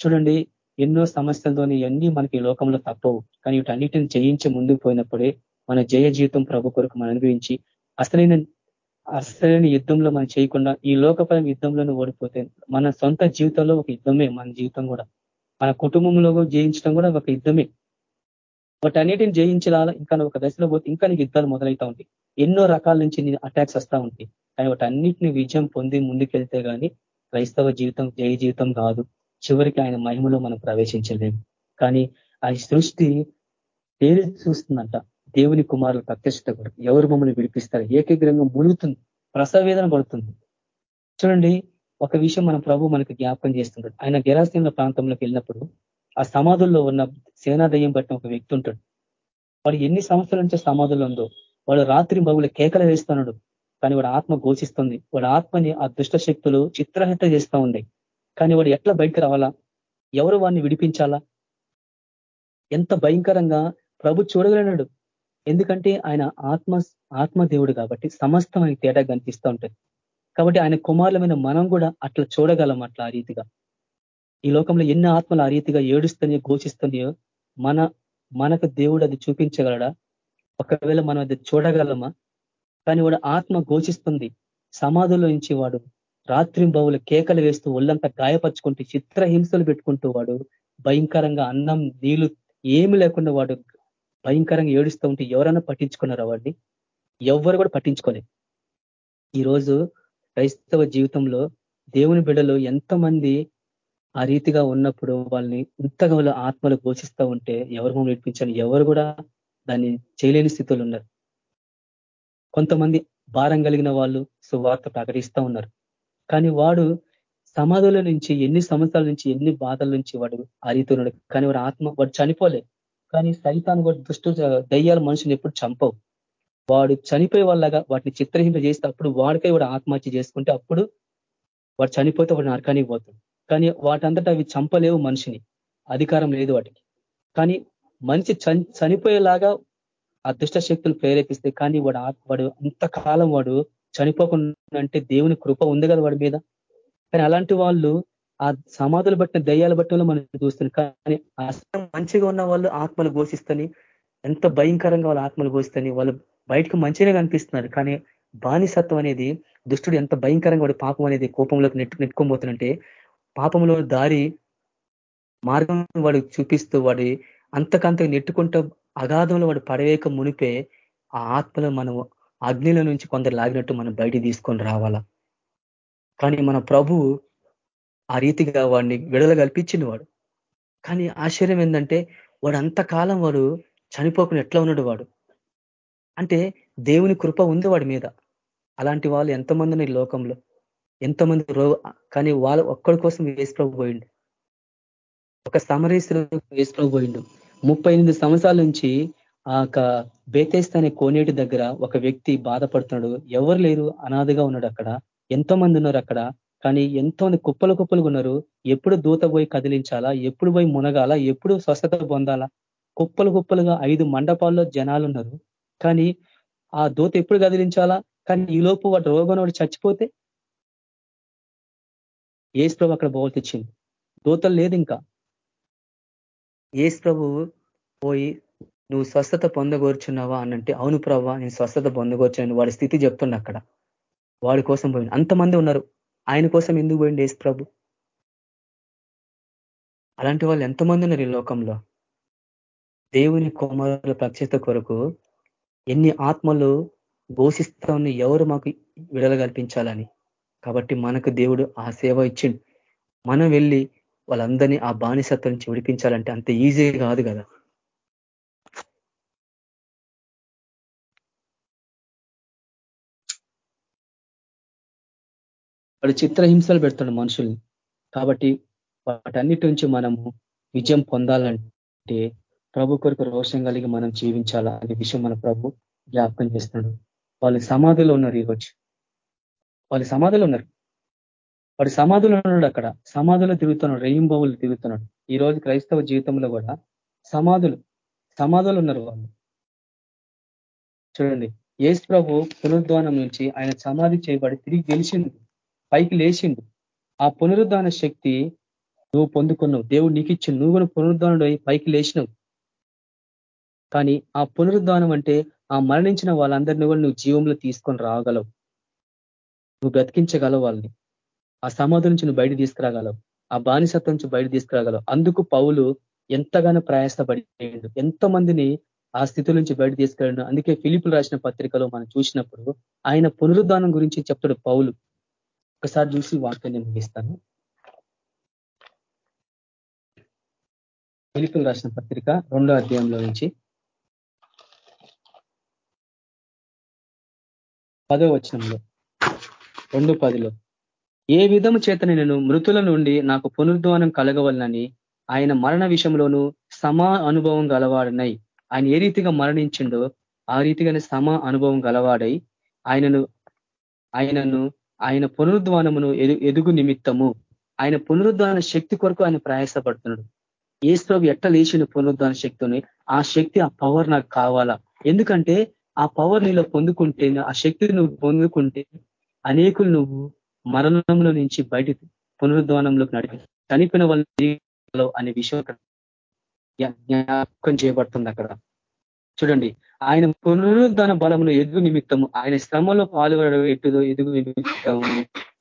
చూడండి ఎన్నో సమస్యలతోని అన్నీ మనకి ఈ లోకంలో తప్పవు. కానీ వీటన్నిటిని జయించి ముందుకు పోయినప్పుడే మన జయ జీవితం ప్రభు కొరకు మనం అనుభవించి అసలైన అసలైన యుద్ధంలో మనం చేయకుండా ఈ లోకపరం యుద్ధంలోనే ఓడిపోతే మన సొంత జీవితంలో ఒక యుద్ధమే మన జీవితం కూడా. మన కుటుంబంలో జయించడం కూడా ఒక యుద్ధమే. వాటన్నిటిని జయించాల ఇంకా ఒక దశలో పోతే ఇంకా నీకు యుద్ధాలు మొదలవుతా ఉంటాయి. ఎన్నో రకాల నుంచి అటాక్స్ వస్తూ ఉంటాయి. కానీ వాటన్నిటిని విజయం పొంది ముందుకెళ్తే కానీ క్రైస్తవ జీవితం జయ జీవితం కాదు. చివరికి ఆయన మహిమలో మనం ప్రవేశించలేము. కానీ ఆ సృష్టి పేరు చూస్తుందంట. దేవుని కుమారుల ప్రత్యక్షత కూడా ఎవరు మమ్మల్ని విడిపిస్తారు? ఏకగ్రంగా మునుగుతుంది. ప్రసవేదన పడుతుంది. చూడండి ఒక విషయం మన ప్రభు మనకు జ్ఞాపకం చేస్తుంటాడు. ఆయన గెరాసీన ప్రాంతంలోకి వెళ్ళినప్పుడు ఆ సమాధుల్లో ఉన్న సేనాదయం పట్టిన ఒక వ్యక్తి ఉంటాడు. వాడు ఎన్ని సంవత్సరాల నుంచి సమాధుల్లో ఉందో వాడు రాత్రి బహుళ కేకలు వేస్తున్నాడు కానీ వాడు ఆత్మ ఘోషిస్తుంది. వాడు ఆత్మని ఆ దుష్ట శక్తులు చిత్రహిత చేస్తూ ఉన్నాయి. కానీ వాడు ఎట్లా బయటకు రావాలా? ఎవరు వాడిని విడిపించాలా? ఎంత భయంకరంగా ప్రభు చూడగలిగినాడు. ఎందుకంటే ఆయన ఆత్మ ఆత్మదేవుడు కాబట్టి సమస్తం ఆయన తేడా కనిపిస్తూ ఉంటుంది కాబట్టి ఆయన కుమారులమైన మనం కూడా అట్లా చూడగలం అట్లా ఆ రీతిగా. ఈ లోకంలో ఎన్ని ఆత్మలు ఆ రీతిగా ఏడుస్తున్నాయో ఘోషిస్తున్నాయో మన మనకు దేవుడు అది చూపించగలడా? ఒకవేళ మనం అది చూడగలమా? కానీ వాడు ఆత్మ ఘోషిస్తుంది. సమాధుల్లో నుంచి వాడు రాత్రి బవులు కేకలు వేస్తూ ఒళ్ళంతా గాయపరుచుకుంటూ చిత్రహింసలు పెట్టుకుంటూ వాడు భయంకరంగా అన్నం నీళ్ళు ఏమి లేకుండా వాడు భయంకరంగా ఏడుస్తూ ఉంటే ఎవరైనా పట్టించుకున్నారా వాడిని? ఎవరు కూడా పట్టించుకోలేదు. ఈరోజు క్రైస్తవ జీవితంలో దేవుని బిడలు ఎంతమంది ఆ రీతిగా ఉన్నప్పుడు వాళ్ళని ఇంతగా వాళ్ళ ఆత్మలు పోషిస్తూ ఉంటే ఎవరు నేర్పించాలి ఎవరు కూడా దాన్ని చేయలేని స్థితిలో ఉన్నారు. కొంతమంది భారం కలిగిన వాళ్ళు సువార్త ప్రకటిస్తూ ఉన్నారు. కానీ వాడు సమాధుల నుంచి ఎన్ని సంవత్సరాల నుంచి ఎన్ని బాధల నుంచి వాడు ఆ రీతి ఉన్నాడు. కానీ వాడు ఆత్మ వాడు చనిపోలే. కానీ సైతాన్ని వాడు దుష్టు దయ్యాలు మనుషుని ఎప్పుడు చంపవు. వాడు చనిపోయే వాళ్ళగా వాటిని చిత్రహింప చేస్తే అప్పుడు వాడికై వాడు ఆత్మహత్య చేసుకుంటే అప్పుడు వాడు చనిపోతే వాడు నరకానికి పోతాడు. కానీ వాటంతటా అవి చంపలేవు మనిషిని. అధికారం లేదు వాటికి. కానీ మనిషి చనిపోయేలాగా అదృష్ట శక్తులు ప్రేరేపిస్తే కానీ వాడు వాడు అంతకాలం వాడు చనిపోకుండా అంటే దేవుని కృప ఉంది కదా వాడి మీద. కానీ అలాంటి వాళ్ళు ఆ సమాధులు బట్టిన దయ్యాలు బట్టి మనం చూస్తుంది కానీ అసలు మంచిగా ఉన్న వాళ్ళు ఆత్మలు ఘోషిస్తని ఎంత భయంకరంగా వాళ్ళ ఆత్మలు ఘోషిస్తని వాళ్ళు బయటకు మంచిగా కనిపిస్తున్నారు. కానీ బానిసత్వం అనేది దుష్టుడు ఎంత భయంకరంగా వాడి పాపం అనేది కోపంలోకి నెట్టు నెట్టుకోబోతున్నంటే పాపంలో దారి మార్గం వాడు చూపిస్తూ వాడి అంతకంత నెట్టుకుంటూ అగాధంలో వాడు పడవేక మునిపే ఆ ఆత్మలో మనం అగ్నిల నుంచి కొందరు లాగినట్టు మనం బయట తీసుకొని రావాలా? కానీ మన ప్రభు ఆ రీతిగా వాడిని విడుదల కల్పించింది వాడు. కానీ ఆశ్చర్యం ఏంటంటే వాడు అంతకాలం వాడు చనిపోకుండా ఎట్లా ఉన్నాడు వాడు? అంటే దేవుని కృప ఉంది వాడి మీద. అలాంటి వాళ్ళు ఎంతమంది ఈ లోకంలో? ఎంతమంది రో కానీ వాళ్ళ ఒక్కడి కోసం వేసుకోబోయిండు పోయిండు. ఒక సమరేశ్వరు వేసుకోబోయిండు ముప్పై ముప్పై సంవత్సరాల నుంచి ఆ బేతేస్త అనే కోనేటి దగ్గర ఒక వ్యక్తి బాధపడుతున్నాడు. ఎవరు లేరు? అనాథగా ఉన్నాడు అక్కడ. ఎంతో మంది ఉన్నారు అక్కడ. కానీ ఎంతో మంది కుప్పలు కుప్పలుగా ఉన్నారు. ఎప్పుడు దూత పోయి కదిలించాలా? ఎప్పుడు పోయి మునగాల? ఎప్పుడు స్వస్థత పొందాలా? కుప్పలు కుప్పలుగా ఐదు మండపాల్లో జనాలు ఉన్నారు. కానీ ఆ దూత ఎప్పుడు కదిలించాలా కానీ ఈలోపు వాటి రోగం వాడు చచ్చిపోతే? ఏసు ప్రభు అక్కడ బోల్ తెచ్చింది దూతలు లేదు ఇంకా. ఏసు ప్రభు పోయి నువ్వు స్వస్థత పొందగోర్చున్నావా? అనంటే అవును ప్రభా నేను స్వస్థత పొందగోర్చాను వాడి స్థితి చెప్తుండ అక్కడ. వాడి కోసం పోయింది అంతమంది ఉన్నారు. ఆయన కోసం ఎందుకు పోయింది ఏసు ప్రభు? అలాంటి వాళ్ళు ఎంతమంది ఉన్నారు ఈ లోకంలో? దేవుని కుమారుల ప్రత్యేత కొరకు ఎన్ని ఆత్మలు ఘోషిస్తామని ఎవరు మాకు విడల కల్పించాలని. కాబట్టి మనకు దేవుడు ఆ సేవ ఇచ్చిండు. మనం వెళ్ళి వాళ్ళందరినీ ఆ బానిసత్వం నుంచి విడిపించాలంటే అంత ఈజీ కాదు కదా. వాడు చిత్రహింసలు పెడుతున్నాడు మనుషుల్ని. కాబట్టి వాటన్నిటి నుంచి మనము విజయం పొందాలంటే ప్రభు కొరకు రోషం కలిగి మనం జీవించాలా అనే విషయం మన ప్రభు జ్ఞాపకం చేస్తున్నాడు. వాళ్ళు సమాధిలో ఉన్నారు ఈరోజు. వాళ్ళు సమాధిలో ఉన్నారు. వాడు సమాధిలో ఉన్నాడు అక్కడ. సమాధిలో తిరుగుతున్నాడు. రెయింబోవులు తిరుగుతున్నాడు. ఈ రోజు క్రైస్తవ జీవితంలో కూడా సమాధులు సమాధులు ఉన్నారు వాళ్ళు. చూడండి. ఏసు ప్రభు పునరుద్ధానం నుంచి ఆయన సమాధి చేయబడి తిరిగి గెలిచింది పైకి లేచిండు. ఆ పునరుద్ధాన శక్తి నువ్వు పొందుకున్నావు. దేవుడు నీకు ఇచ్చి నువ్వు కూడా పునరుద్ధానుడు పైకి లేచినావు. కానీ ఆ పునరుద్ధానం అంటే ఆ మరణించిన వాళ్ళందరినీ కూడా నువ్వు జీవంలో తీసుకొని రాగలవు. నువ్వు బ్రతికించగలవు వాళ్ళని. ఆ సమాధి నుంచి నువ్వు బయట తీసుకురాగలవు. ఆ బానిసత్వం నుంచి బయట తీసుకురాగలవు. అందుకు పౌలు ఎంతగానో ప్రయాసపడి ఎంతో మందిని ఆ స్థితి నుంచి బయట తీసుకెళ్ళిన అందుకే ఫిలిపులు రాసిన పత్రికలో మనం చూసినప్పుడు ఆయన పునరుద్ధానం గురించి చెప్తాడు పౌలు. ఒకసారి చూసి వాక్యాన్ని ముగిస్తాను. ఫిలిపులు రాసిన పత్రిక రెండో అధ్యాయంలో నుంచి పదో వచనంలో. రెండు పదిలో. ఏ విధము చేత నేను మృతుల నుండి నాకు పునరుద్వానం కలగవలనని ఆయన మరణ విషయంలోనూ సమా అనుభవం గలవాడనై ఆయన ఏ రీతిగా మరణించిండో ఆ రీతిగానే సమా అనుభవం గలవాడై ఆయనను ఆయనను ఆయన పునరుద్వానమును ఎదుగు నిమిత్తము ఆయన పునరుద్ధాన శక్తి కొరకు ఆయన ప్రయాసపడుతున్నాడు. ఏసు ఎట్ట లేచిన పునరుద్ధాన శక్తిని? ఆ శక్తి ఆ పవర్ నాకు కావాలా? ఎందుకంటే ఆ పవర్ నీలో పొందుకుంటే ఆ శక్తిని నువ్వు పొందుకుంటే అనేకులు నువ్వు మరణంలో నుంచి బయట పునరుద్వానంలోకి నడిపి చనిపోయిన వాళ్ళు అనే విషయం జ్ఞాపకం చేయబడుతుంది అక్కడ. చూడండి ఆయన పునరుద్ధాన బలమును ఎదుగు నిమిత్తము ఆయన శ్రమలో పాల్గొనడం ఎటుదో ఎదుగు నిమిత్తము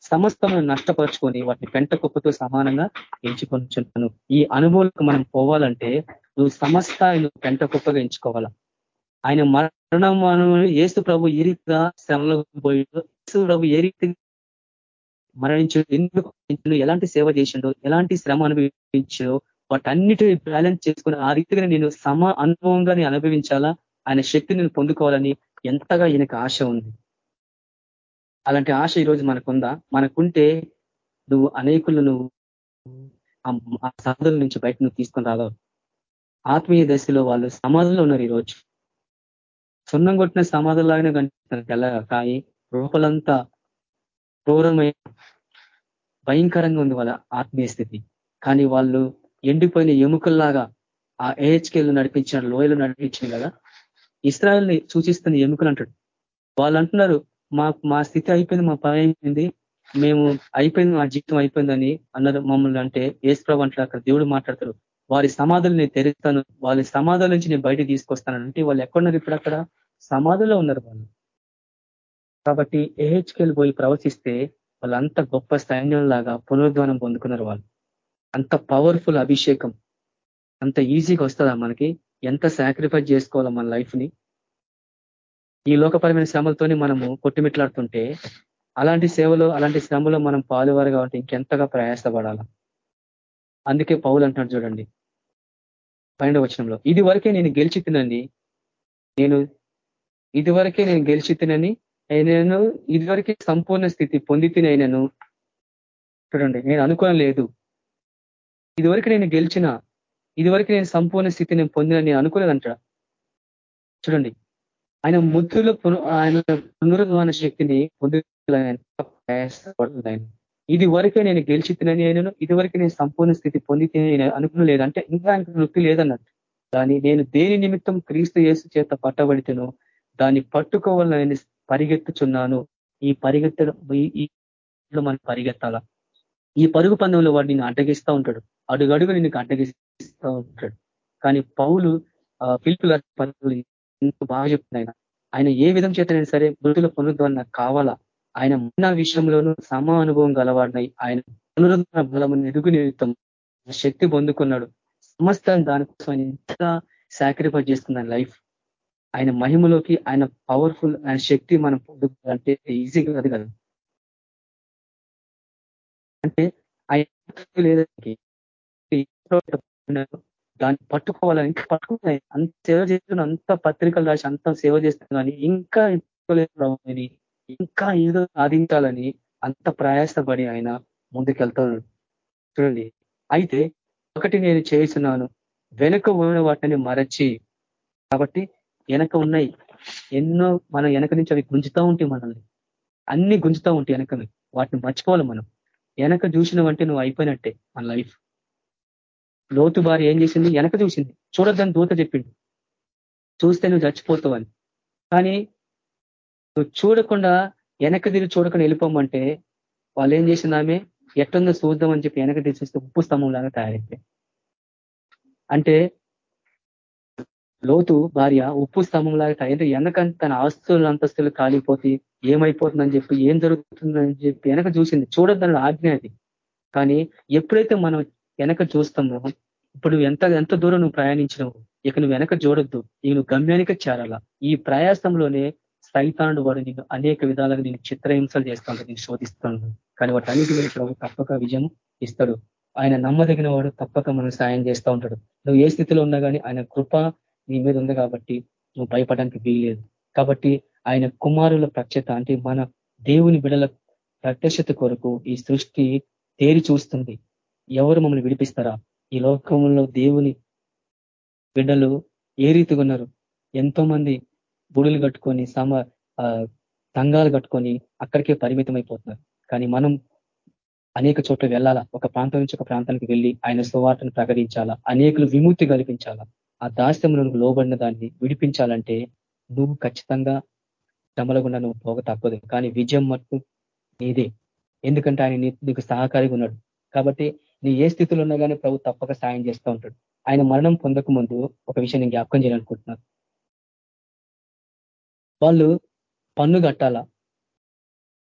సమస్తమును నష్టపరుచుకొని వాటిని పెంట కుప్పతో సమానంగా ఎంచుకొనిచున్నాను. ఈ అనుభవాలకు మనం పోవాలంటే నువ్వు సమస్త నువ్వు పెంట కుప్పగా ఎంచుకోవాలా? ఆయన మరణం ఏసు ప్రభు ఏ రీతిగా శ్రమలో పోయిందో ఏసు ప్రభు ఏ రీతి మరణించు ఎందుకు ఎలాంటి సేవ చేసిండో ఎలాంటి శ్రమ అనుభవించో వాటన్నిటి బ్యాలెన్స్ చేసుకుని ఆ రీతిగా నేను సమ అనుభవంగా నేను అనుభవించాలా? ఆయన శక్తిని నేను పొందుకోవాలని ఎంతగా ఈయనకు ఆశ ఉంది. అలాంటి ఆశ ఈరోజు మనకుందా? మనకుంటే నువ్వు అనేకులు నువ్వు ఆ సాధుల నుంచి బయట నువ్వు తీసుకొని రాగలవు ఆత్మీయ దశలో వాళ్ళు సమాధులు ఉన్నారు ఈరోజు. సున్నం కొట్టిన సమాధులాగానే కనిపిస్తారు తెల్ల కానీ రూపలంతా క్రూరమైన భయంకరంగా ఉంది వాళ్ళ ఆత్మీయ స్థితి. కానీ వాళ్ళు ఎండిపోయిన ఎముకల్లాగా ఆ ఏహెచ్కేలు నడిపించిన లోయలు నడిపించింది కదా. ఇస్రాయల్ని సూచిస్తున్న ఎముకలు అంటాడు. వాళ్ళు అంటున్నారు మా మా స్థితి అయిపోయింది మా పని అయిపోయింది. మేము అయిపోయింది మా జీవితం అయిపోయిందని అన్నారు మమ్మల్ని అంటే ఏసుప్రభు అంటే అక్కడ దేవుడు మాట్లాడతారు వారి సమాధులు నేను తెరుస్తాను వాళ్ళ సమాధుల నుంచి నేను బయట తీసుకొస్తాను. అంటే వాళ్ళు ఎక్కడున్నారు ఇప్పుడు అక్కడ? సమాధుల్లో ఉన్నారు వాళ్ళు. కాబట్టి ఏహెచ్కేలు పోయి ప్రవచిస్తే వాళ్ళంత గొప్ప సైన్యంలాగా పునరుద్ధానం పొందుకున్నారు వాళ్ళు. అంత పవర్ఫుల్ అభిషేకం. అంత ఈజీగా వస్తుందా మనకి? ఎంత సాక్రిఫైస్ చేసుకోవాలా మన లైఫ్ని? ఈ లోకపరమైన శ్రమలతోనే మనము కొట్టుమిట్లాడుతుంటే అలాంటి సేవలో అలాంటి శ్రమలో మనం పాలువారు కాబట్టి ఇంకెంతగా ప్రయాసపడాలా? అందుకే పౌలు అంటున్నాడు చూడండి. పన్నెండు వచనంలో ఇది వరకే నేను గెలిచి తినని నేను ఇది వరకే నేను గెలిచి తినని నేను ఇదివరకే సంపూర్ణ స్థితి పొంది తినైనను. చూడండి నేను అనుకోని లేదు. ఇదివరకు నేను గెలిచిన ఇదివరకు నేను సంపూర్ణ స్థితి నేను పొందిన నేను అనుకోలేదంట. చూడండి ఆయన ముద్దులో ఆయన పునరుద్వాన శక్తిని పొంది ఇది వరకే నేను గెలిచి తినను ఇది వరకే నేను సంపూర్ణ స్థితి పొంది తినే అనుకుని లేదంటే ఇంకా ఆయనకు నొప్పి లేదన్నట్టు. కానీ నేను దేని నిమిత్తం క్రీస్తు యేసు చేత పట్టబడితేనో దాన్ని పట్టుకోవాలని పరిగెత్తుచున్నాను. ఈ పరిగెత్తడం ఈ మనం పరిగెత్తాలా? ఈ పరుగు పందంలో వాడు నిన్ను అడ్డగిస్తూ ఉంటాడు. అడుగడుగు నిన్ను అడ్డగిస్తూ ఉంటాడు. కానీ పౌలు పిలుపుల పనులు ఎంత బాగా చెప్తున్నాయి. ఆయన ఆయన ఏ విధం చేతనైనా సరే మృతుల పునరుద్ధరణ కావాలా? ఆయన ఉన్న విషయంలోనూ సమ అనుభవం గలవాడినై ఆయన పునరుద్ధరణ బలము ఎదుగు నిమిత్తం శక్తి పొందుకున్నాడు. సమస్తం దానికోసం ఎంతగా సాక్రిఫైస్ చేస్తున్నాను లైఫ్ ఆయన మహిమలోకి ఆయన పవర్ఫుల్ ఆయన శక్తి మనం పొందుకోవాలంటే ఈజీగా అది కదా. అంటే ఆయన దాన్ని పట్టుకోవాలని ఇంకా పట్టుకున్నాయి అంత సేవ చేస్తున్నా అంత పత్రికలు రాసి అంత సేవ చేస్తున్నా కానీ ఇంకా ఇంకా ఏదో సాధించాలని అంత ప్రయాసపడి ఆయన ముందుకెళ్తాడు. చూడండి. అయితే ఒకటి నేను చేస్తున్నాను. వెనుక ఉన్న వాటిని మరచి కాబట్టి వెనక ఉన్నాయి. ఎన్నో మనం వెనక నుంచి అవి గుంజుతూ ఉంటాయి మనల్ని. అన్ని గుంజుతూ ఉంటాయి వెనకని వాటిని మర్చిపోవాలి మనం. వెనక చూసినవంటే నువ్వు అయిపోయినట్టే మన లైఫ్. లోతు భార్య ఏం చేసింది? వెనక చూసింది. చూడొద్దని దూత చెప్పిండు చూస్తే నువ్వు చచ్చిపోతావని. కానీ నువ్వు చూడకుండా వెనక తిరిగి చూడకుండా వెళ్ళిపోమంటే వాళ్ళు ఏం చేసింది ఆమె? ఎట్టుందో చూద్దామని చెప్పి వెనక తీసేస్తే ఉప్పు స్తంభం లాగా తయారైతే అంటే లోతు భార్య ఉప్పు స్తంభం లాగా తయారు వెనక తన ఆస్తులు అంతస్తులు కాలిపోతే ఏమైపోతుందని చెప్పి ఏం జరుగుతుందని చెప్పి వెనక చూసింది. చూడొద్దని ఆజ్ఞ అది. కానీ ఎప్పుడైతే మనం వెనక చూస్తామో ఇప్పుడు ఎంత ఎంత దూరం నువ్వు ప్రయాణించినవు ఇక నువ్వు వెనక చూడొద్దు. ఇక నువ్వు గమ్యానికి చేరాలా. ఈ ప్రయాసంలోనే సైతానుడు వాడు నేను అనేక విధాలుగా నేను చిత్రహింసలు చేస్తాను నేను శోధిస్తాను కానీ వాటి అన్నిటి మీద ప్రభు తప్పక విజయం ఇస్తాడు. ఆయన నమ్మదగిన వాడు తప్పక మనం సాయం చేస్తూ ఉంటాడు. నువ్వు ఏ స్థితిలో ఉన్నా కానీ ఆయన కృప నీ మీద ఉంది కాబట్టి నువ్వు భయపడడానికి వీలేదు కాబట్టి ఆయన కుమారుల ప్రత్యత అంటే మన దేవుని బిడల ప్రత్యక్షత కొరకు ఈ సృష్టి తేరి చూస్తుంది. ఎవరు మమ్మల్ని విడిపిస్తారా? ఈ లోకంలో దేవుని బిడ్డలు ఏ రీతిగా ఉన్నారు? ఎంతో మంది బుడులు కట్టుకొని సమ తంగాలు కట్టుకొని అక్కడికే పరిమితం అయిపోతున్నారు కానీ మనం అనేక చోట్ల వెళ్ళాలా? ఒక ప్రాంతం నుంచి ఒక ప్రాంతానికి వెళ్ళి ఆయన సువార్తను ప్రకటించాలా? అనేకులు విముక్తి కల్పించాలా? ఆ దాస్యంలో లోబడిన దాన్ని విడిపించాలంటే నువ్వు ఖచ్చితంగా శ్రమలకుండా నువ్వు పోక తప్పదు. కానీ విజయం మట్టు నీదే. ఎందుకంటే ఆయన నీకు సహకారిగా ఉన్నాడు. కాబట్టి నీ ఏ స్థితిలో ఉన్నా కానీ ప్రభు తప్పక సాయం చేస్తూ ఉంటాడు. ఆయన మరణం పొందక ముందు ఒక విషయం నేను జ్ఞాపకం చేయాలనుకుంటున్నాను. వాళ్ళు పన్ను కట్టాలా?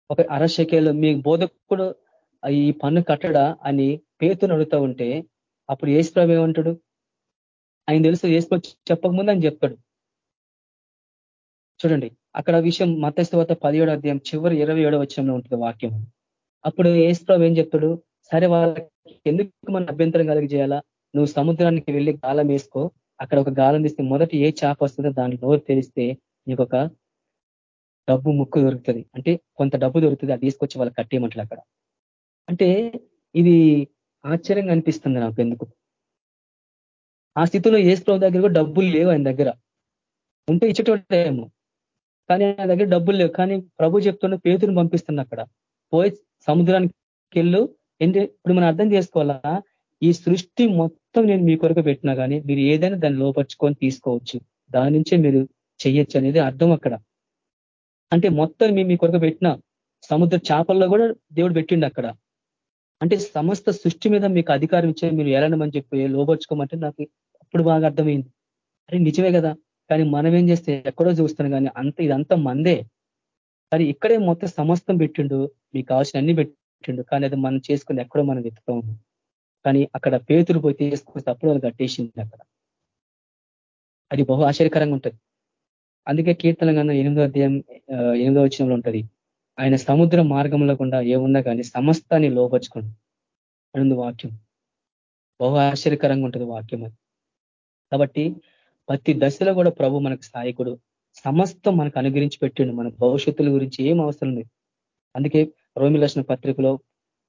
ఒక అరశకేలో మీ బోధకుడు ఈ పన్ను కట్టడా అని పేతును అడుగుతూ ఉంటే అప్పుడు ఏసుప్రభు ఏమంటాడు? ఆయన తెలుసు ఏసుప్రభు చెప్పకముందు అని చెప్తాడు. చూడండి అక్కడ విషయం మతస్థవత పదిహేడు అధ్యాయం చివరి ఇరవై ఏడో వచ్చంలో ఉంటుంది వాక్యం. అప్పుడు ఏసుప్రభు ఏం చెప్తాడు? సరే వాళ్ళకి ఎందుకు మనం అభ్యంతరం కలిగి చేయాలా? నువ్వు సముద్రానికి వెళ్ళి గాలం వేసుకో అక్కడ ఒక గాలం తీస్తే మొదటి ఏ చేప వస్తుందో దాని నోరు తెలిస్తే నీకు ఒక డబ్బు ముక్కు దొరుకుతుంది. అంటే కొంత డబ్బు దొరుకుతుంది అది తీసుకొచ్చి వాళ్ళు కట్టేయమంటారు అక్కడ. అంటే ఇది ఆశ్చర్యంగా అనిపిస్తుంది నాకు ఎందుకు? ఆ స్థితిలో ఏ స్ప్రవ్ దగ్గర కూడా డబ్బులు లేవు ఆయన దగ్గర. ఉంటే ఇచ్చేటోటేమో కానీ ఆయన దగ్గర డబ్బులు లేవు. కానీ ప్రభు చెప్తున్న పేతుని పంపిస్తున్న అక్కడ. పోయి సముద్రానికి వెళ్ళు. ఏంటి? ఇప్పుడు మనం అర్థం చేసుకోవాలా? ఈ సృష్టి మొత్తం నేను మీ కొరకు పెట్టినా కానీ మీరు ఏదైనా దాన్ని లోపరుచుకొని తీసుకోవచ్చు. దాని నుంచే మీరు చెయ్యొచ్చు అనేది అర్థం అక్కడ. అంటే మొత్తం మేము మీ కొరకు పెట్టిన సముద్ర చేపల్లో కూడా దేవుడు పెట్టిండు అక్కడ. అంటే సమస్త సృష్టి మీద మీకు అధికారం ఇచ్చే మీరు ఎలానమని చెప్పి లోపరుచుకోమంటే నాకు అప్పుడు బాగా అర్థమైంది. అరే నిజమే కదా. కానీ మనం ఏం చేస్తే ఎక్కడో చూస్తాను కానీ అంత ఇదంతా మందే. కానీ ఇక్కడే మొత్తం సమస్తం పెట్టిండు. మీకు కావాల్సిన అన్ని పెట్టిండు. కానీ అది మనం చేసుకుని ఎక్కడో మనం వెతుకుతాం. కానీ అక్కడ పేతులు పోయి తీసుకొస్తే అప్పుడు వాళ్ళు కట్టేసింది అక్కడ. అది బహు ఆశ్చర్యకరంగా ఉంటుంది. అందుకే కీర్తన కన్నా ఎనిమిదో అధ్యాయం ఎనిమిదో వచ్చినంలో ఉంటుంది. ఆయన సముద్ర మార్గంలో కూడా ఏమున్నా కానీ సమస్తాన్ని లోపరుచుకోండి అనుంది వాక్యం. బహు ఆశ్చర్యకరంగా ఉంటుంది వాక్యం అది. కాబట్టి ప్రతి దశలో కూడా ప్రభు మనకు సహాయకుడు. సమస్తం మనకు అనుగ్రహించి పెట్టిండు. మన భవిష్యత్తుల గురించి ఏం అవసరం లేదు. అందుకే రోమిలక్షణ పత్రికలో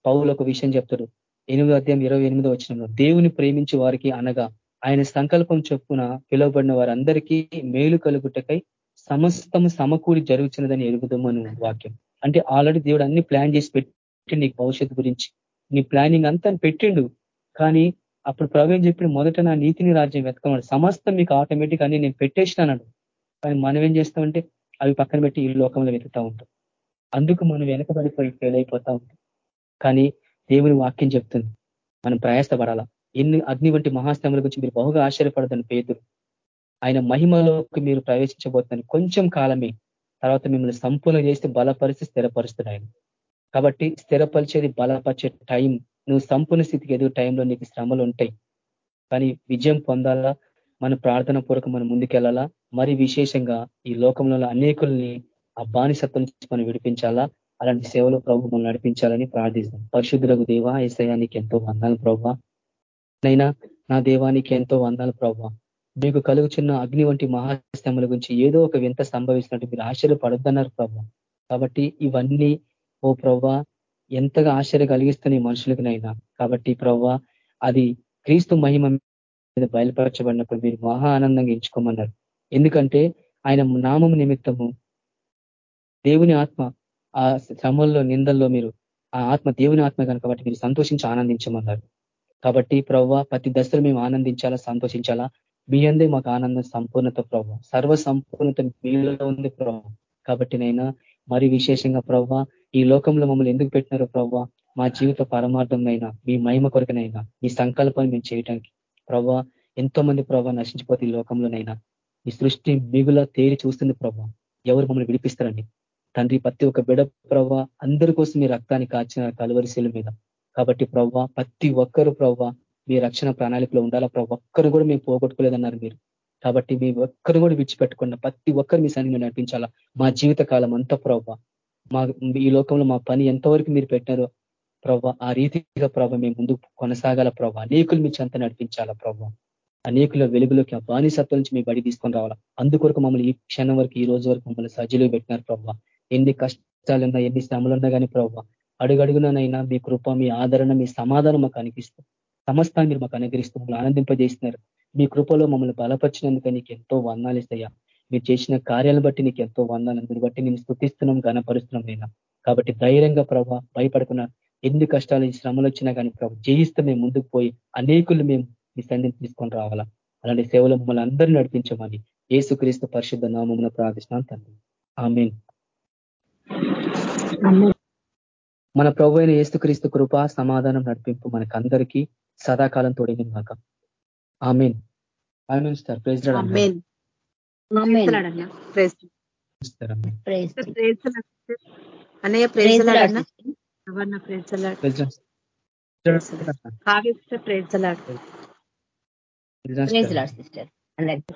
పౌలు ఒక విషయం చెప్తాడు. ఎనిమిదో అధ్యాయం ఇరవై ఎనిమిదో వచ్చినంలో దేవుని ప్రేమించి వారికి అనగా ఆయన సంకల్పం చొప్పున పిలువబడిన వారందరికీ మేలు కలుగుటకై సమస్తం సమకూరి జరుగుతున్నదని ఎరుగుదామని వాక్యం. అంటే ఆల్రెడీ దేవుడు అన్ని ప్లాన్ చేసి పెట్టి నీకు భవిష్యత్తు గురించి. నీ ప్లానింగ్ అంతా పెట్టిండు. కానీ అప్పుడు ప్రవేశం చెప్పిన మొదట నా నీతిని రాజ్యం వెతకమన్నాడు. సమస్తం మీకు ఆటోమేటిక్ అని నేను పెట్టేసినాను కానీ మనం ఏం చేస్తామంటే అవి పక్కన పెట్టి ఈ లోకంలో వెతుకుతా ఉంటాం. అందుకు మనం వెనకబడిపోయి ఫెయిల్ అయిపోతా ఉంటాం. కానీ దేవుని వాక్యం చెప్తుంది. మనం ప్రయాసపడాలా? ఎన్ని అగ్ని వంటి మహాస్తముల గురించి మీరు బహుగా ఆశ్చర్యపడదని పేతురు. ఆయన మహిమలోకి మీరు ప్రవేశించబోతుందని కొంచెం కాలమే. తర్వాత మిమ్మల్ని సంపూర్ణ చేస్తే బలపరిచి స్థిరపరుస్తాడు ఆయన. కాబట్టి స్థిరపరిచేది బలపరిచే టైం నువ్వు సంపూర్ణ స్థితికి ఎదుగు టైంలో నీకు శ్రమలు ఉంటాయి. కానీ విజయం పొందాలా? మన ప్రార్థన పూర్వకం మనం ముందుకెళ్ళాలా? మరి విశేషంగా ఈ లోకంలో అనేకుల్ని ఆ బానిసత్వం నుంచి మనం విడిపించాలా? అలాంటి సేవలో ప్రభు మనం నడిపించాలని ప్రార్థిస్తాం పరిశుద్ధులకు దేవా ఏసయానికి ఎంతో వందాలు ప్రభావ నైనా నా దేవానికి ఎంతో వందాలు ప్రభావ మీకు కలుగుచున్న అగ్ని వంటి మహాస్తముల గురించి ఏదో ఒక వింత సంభవిస్తున్నట్టు మీరు ఆశ్చర్యపడద్దన్నారు ప్రభావ కాబట్టి ఇవన్నీ ఓ ప్రవ్వా ఎంతగా ఆశ్చర్య కలిగిస్తున్నాయి మనుషులకినైనా కాబట్టి ప్రవ్వా అది క్రీస్తు మహిమ మీద బయలుపరచబడినప్పుడు మీరు మహా ఆనందంగా ఎంచుకోమన్నారు. ఎందుకంటే ఆయన నామం నిమిత్తము దేవుని ఆత్మ ఆ శ్రమంలో నిందల్లో మీరు ఆ ఆత్మ దేవుని ఆత్మ కనుక కాబట్టి మీరు సంతోషించి ఆనందించమన్నారు. కాబట్టి ప్రవ్వ ప్రతి దశలో మేము ఆనందించాలా సంతోషించాలా? మీ అందే మాకు ఆనందం సంపూర్ణత ప్రభావ సర్వ సంపూర్ణత మీలో ఉంది ప్రభావ కాబట్టి నైనా మరి విశేషంగా ప్రవ్వ ఈ లోకంలో మమ్మల్ని ఎందుకు పెట్టినారో ప్రవ్వ? మా జీవిత పరమార్థంనైనా మీ మహిమ కొరకనైనా మీ సంకల్పాన్ని మేము చేయడానికి ప్రవ్వ ఎంతో మంది ప్రభావ నశించిపోతే ఈ లోకంలోనైనా ఈ సృష్టి మిగుల తేరి చూస్తుంది ప్రభావ ఎవరు మమ్మల్ని విడిపిస్తారండి? తండ్రి ప్రతి ఒక్క బిడ ప్రవ్వ అందరి కోసం మీ రక్తాన్ని కాచిన కలువరిశీల మీద. కాబట్టి ప్రవ్వ ప్రతి ఒక్కరు ప్రవ్వ మీ రక్షణ ప్రణాళికలో ఉండాలా? ప్రవ్వ ఒక్కరు కూడా మేము పోగొట్టుకోలేదన్నారు మీరు. కాబట్టి మీ ఒక్కరు కూడా విడిచిపెట్టకుండా ప్రతి ఒక్కరు మీ సన్నిధిని నడిపించాలా? మా జీవిత కాలం అంతా ప్రవ్వ మా ఈ లోకంలో మా పని ఎంతవరకు మీరు పెట్టారో ప్రవ్వ ఆ రీతిగా ప్రభ మేము ముందుకు కొనసాగాల ప్రభ అనేకులు మీ చెంత నడిపించాలా ప్రభ అనేకుల వెలుగులోకి ఆ బానిసత్వం నుంచి మీ బడి తీసుకొని రావాలా? అందుకొరకు మమ్మల్ని ఈ క్షణం వరకు ఈ రోజు వరకు మమ్మల్ని సజ్జలు పెట్టినారు ప్రభావ ఎన్ని కష్టాలున్నా ఎన్ని శ్రమలున్నా కానీ ప్రభావ అడుగడుగునైనా మీ కృప మీ ఆదరణ మీ సమాధానం మాకు అనిపిస్తుంది. సమస్తాన్ని మీరు మాకు అనుగ్రహిస్తూ మమ్మల్ని ఆనందింపజేస్తున్నారు. మీ కృపలో మమ్మల్ని బలపరిచినందుకు నీకు ఎంతో వందాలు ఇస్తాయా. మీరు చేసిన కార్యాలను బట్టి నీకు ఎంతో వందాలు అందుని బట్టి నేను స్థుతిస్తున్నాం గణపరుస్తున్నాం నేను. కాబట్టి ధైర్యంగా ప్రభావ భయపడుకున్న ఎన్ని కష్టాలు శ్రమలు వచ్చినా కానీ ప్రభు జయిస్తే మేము ముందుకు పోయి అనేకులు మేము మీ సంధిని తీసుకొని రావాలా. అలాంటి సేవలు మమ్మల్ని అందరినీ నడిపించమని ఏసుక్రీస్తు పరిశుద్ధ నామమున ప్రార్థిస్తున్నాను తండ్రి. ఆమెన్. మన ప్రభు అయిన ఏసుక్రీస్తు కృప సమాధానం నడిపింపు మనకందరికీ సదాకాలం తోడింది కాక ఆమెన్. ఆమెన్. సార్ ప్రైజ్ అన్నయ్య ప్రైజ్ అన్న. Praise praise praise lord. Sister. అందరికీ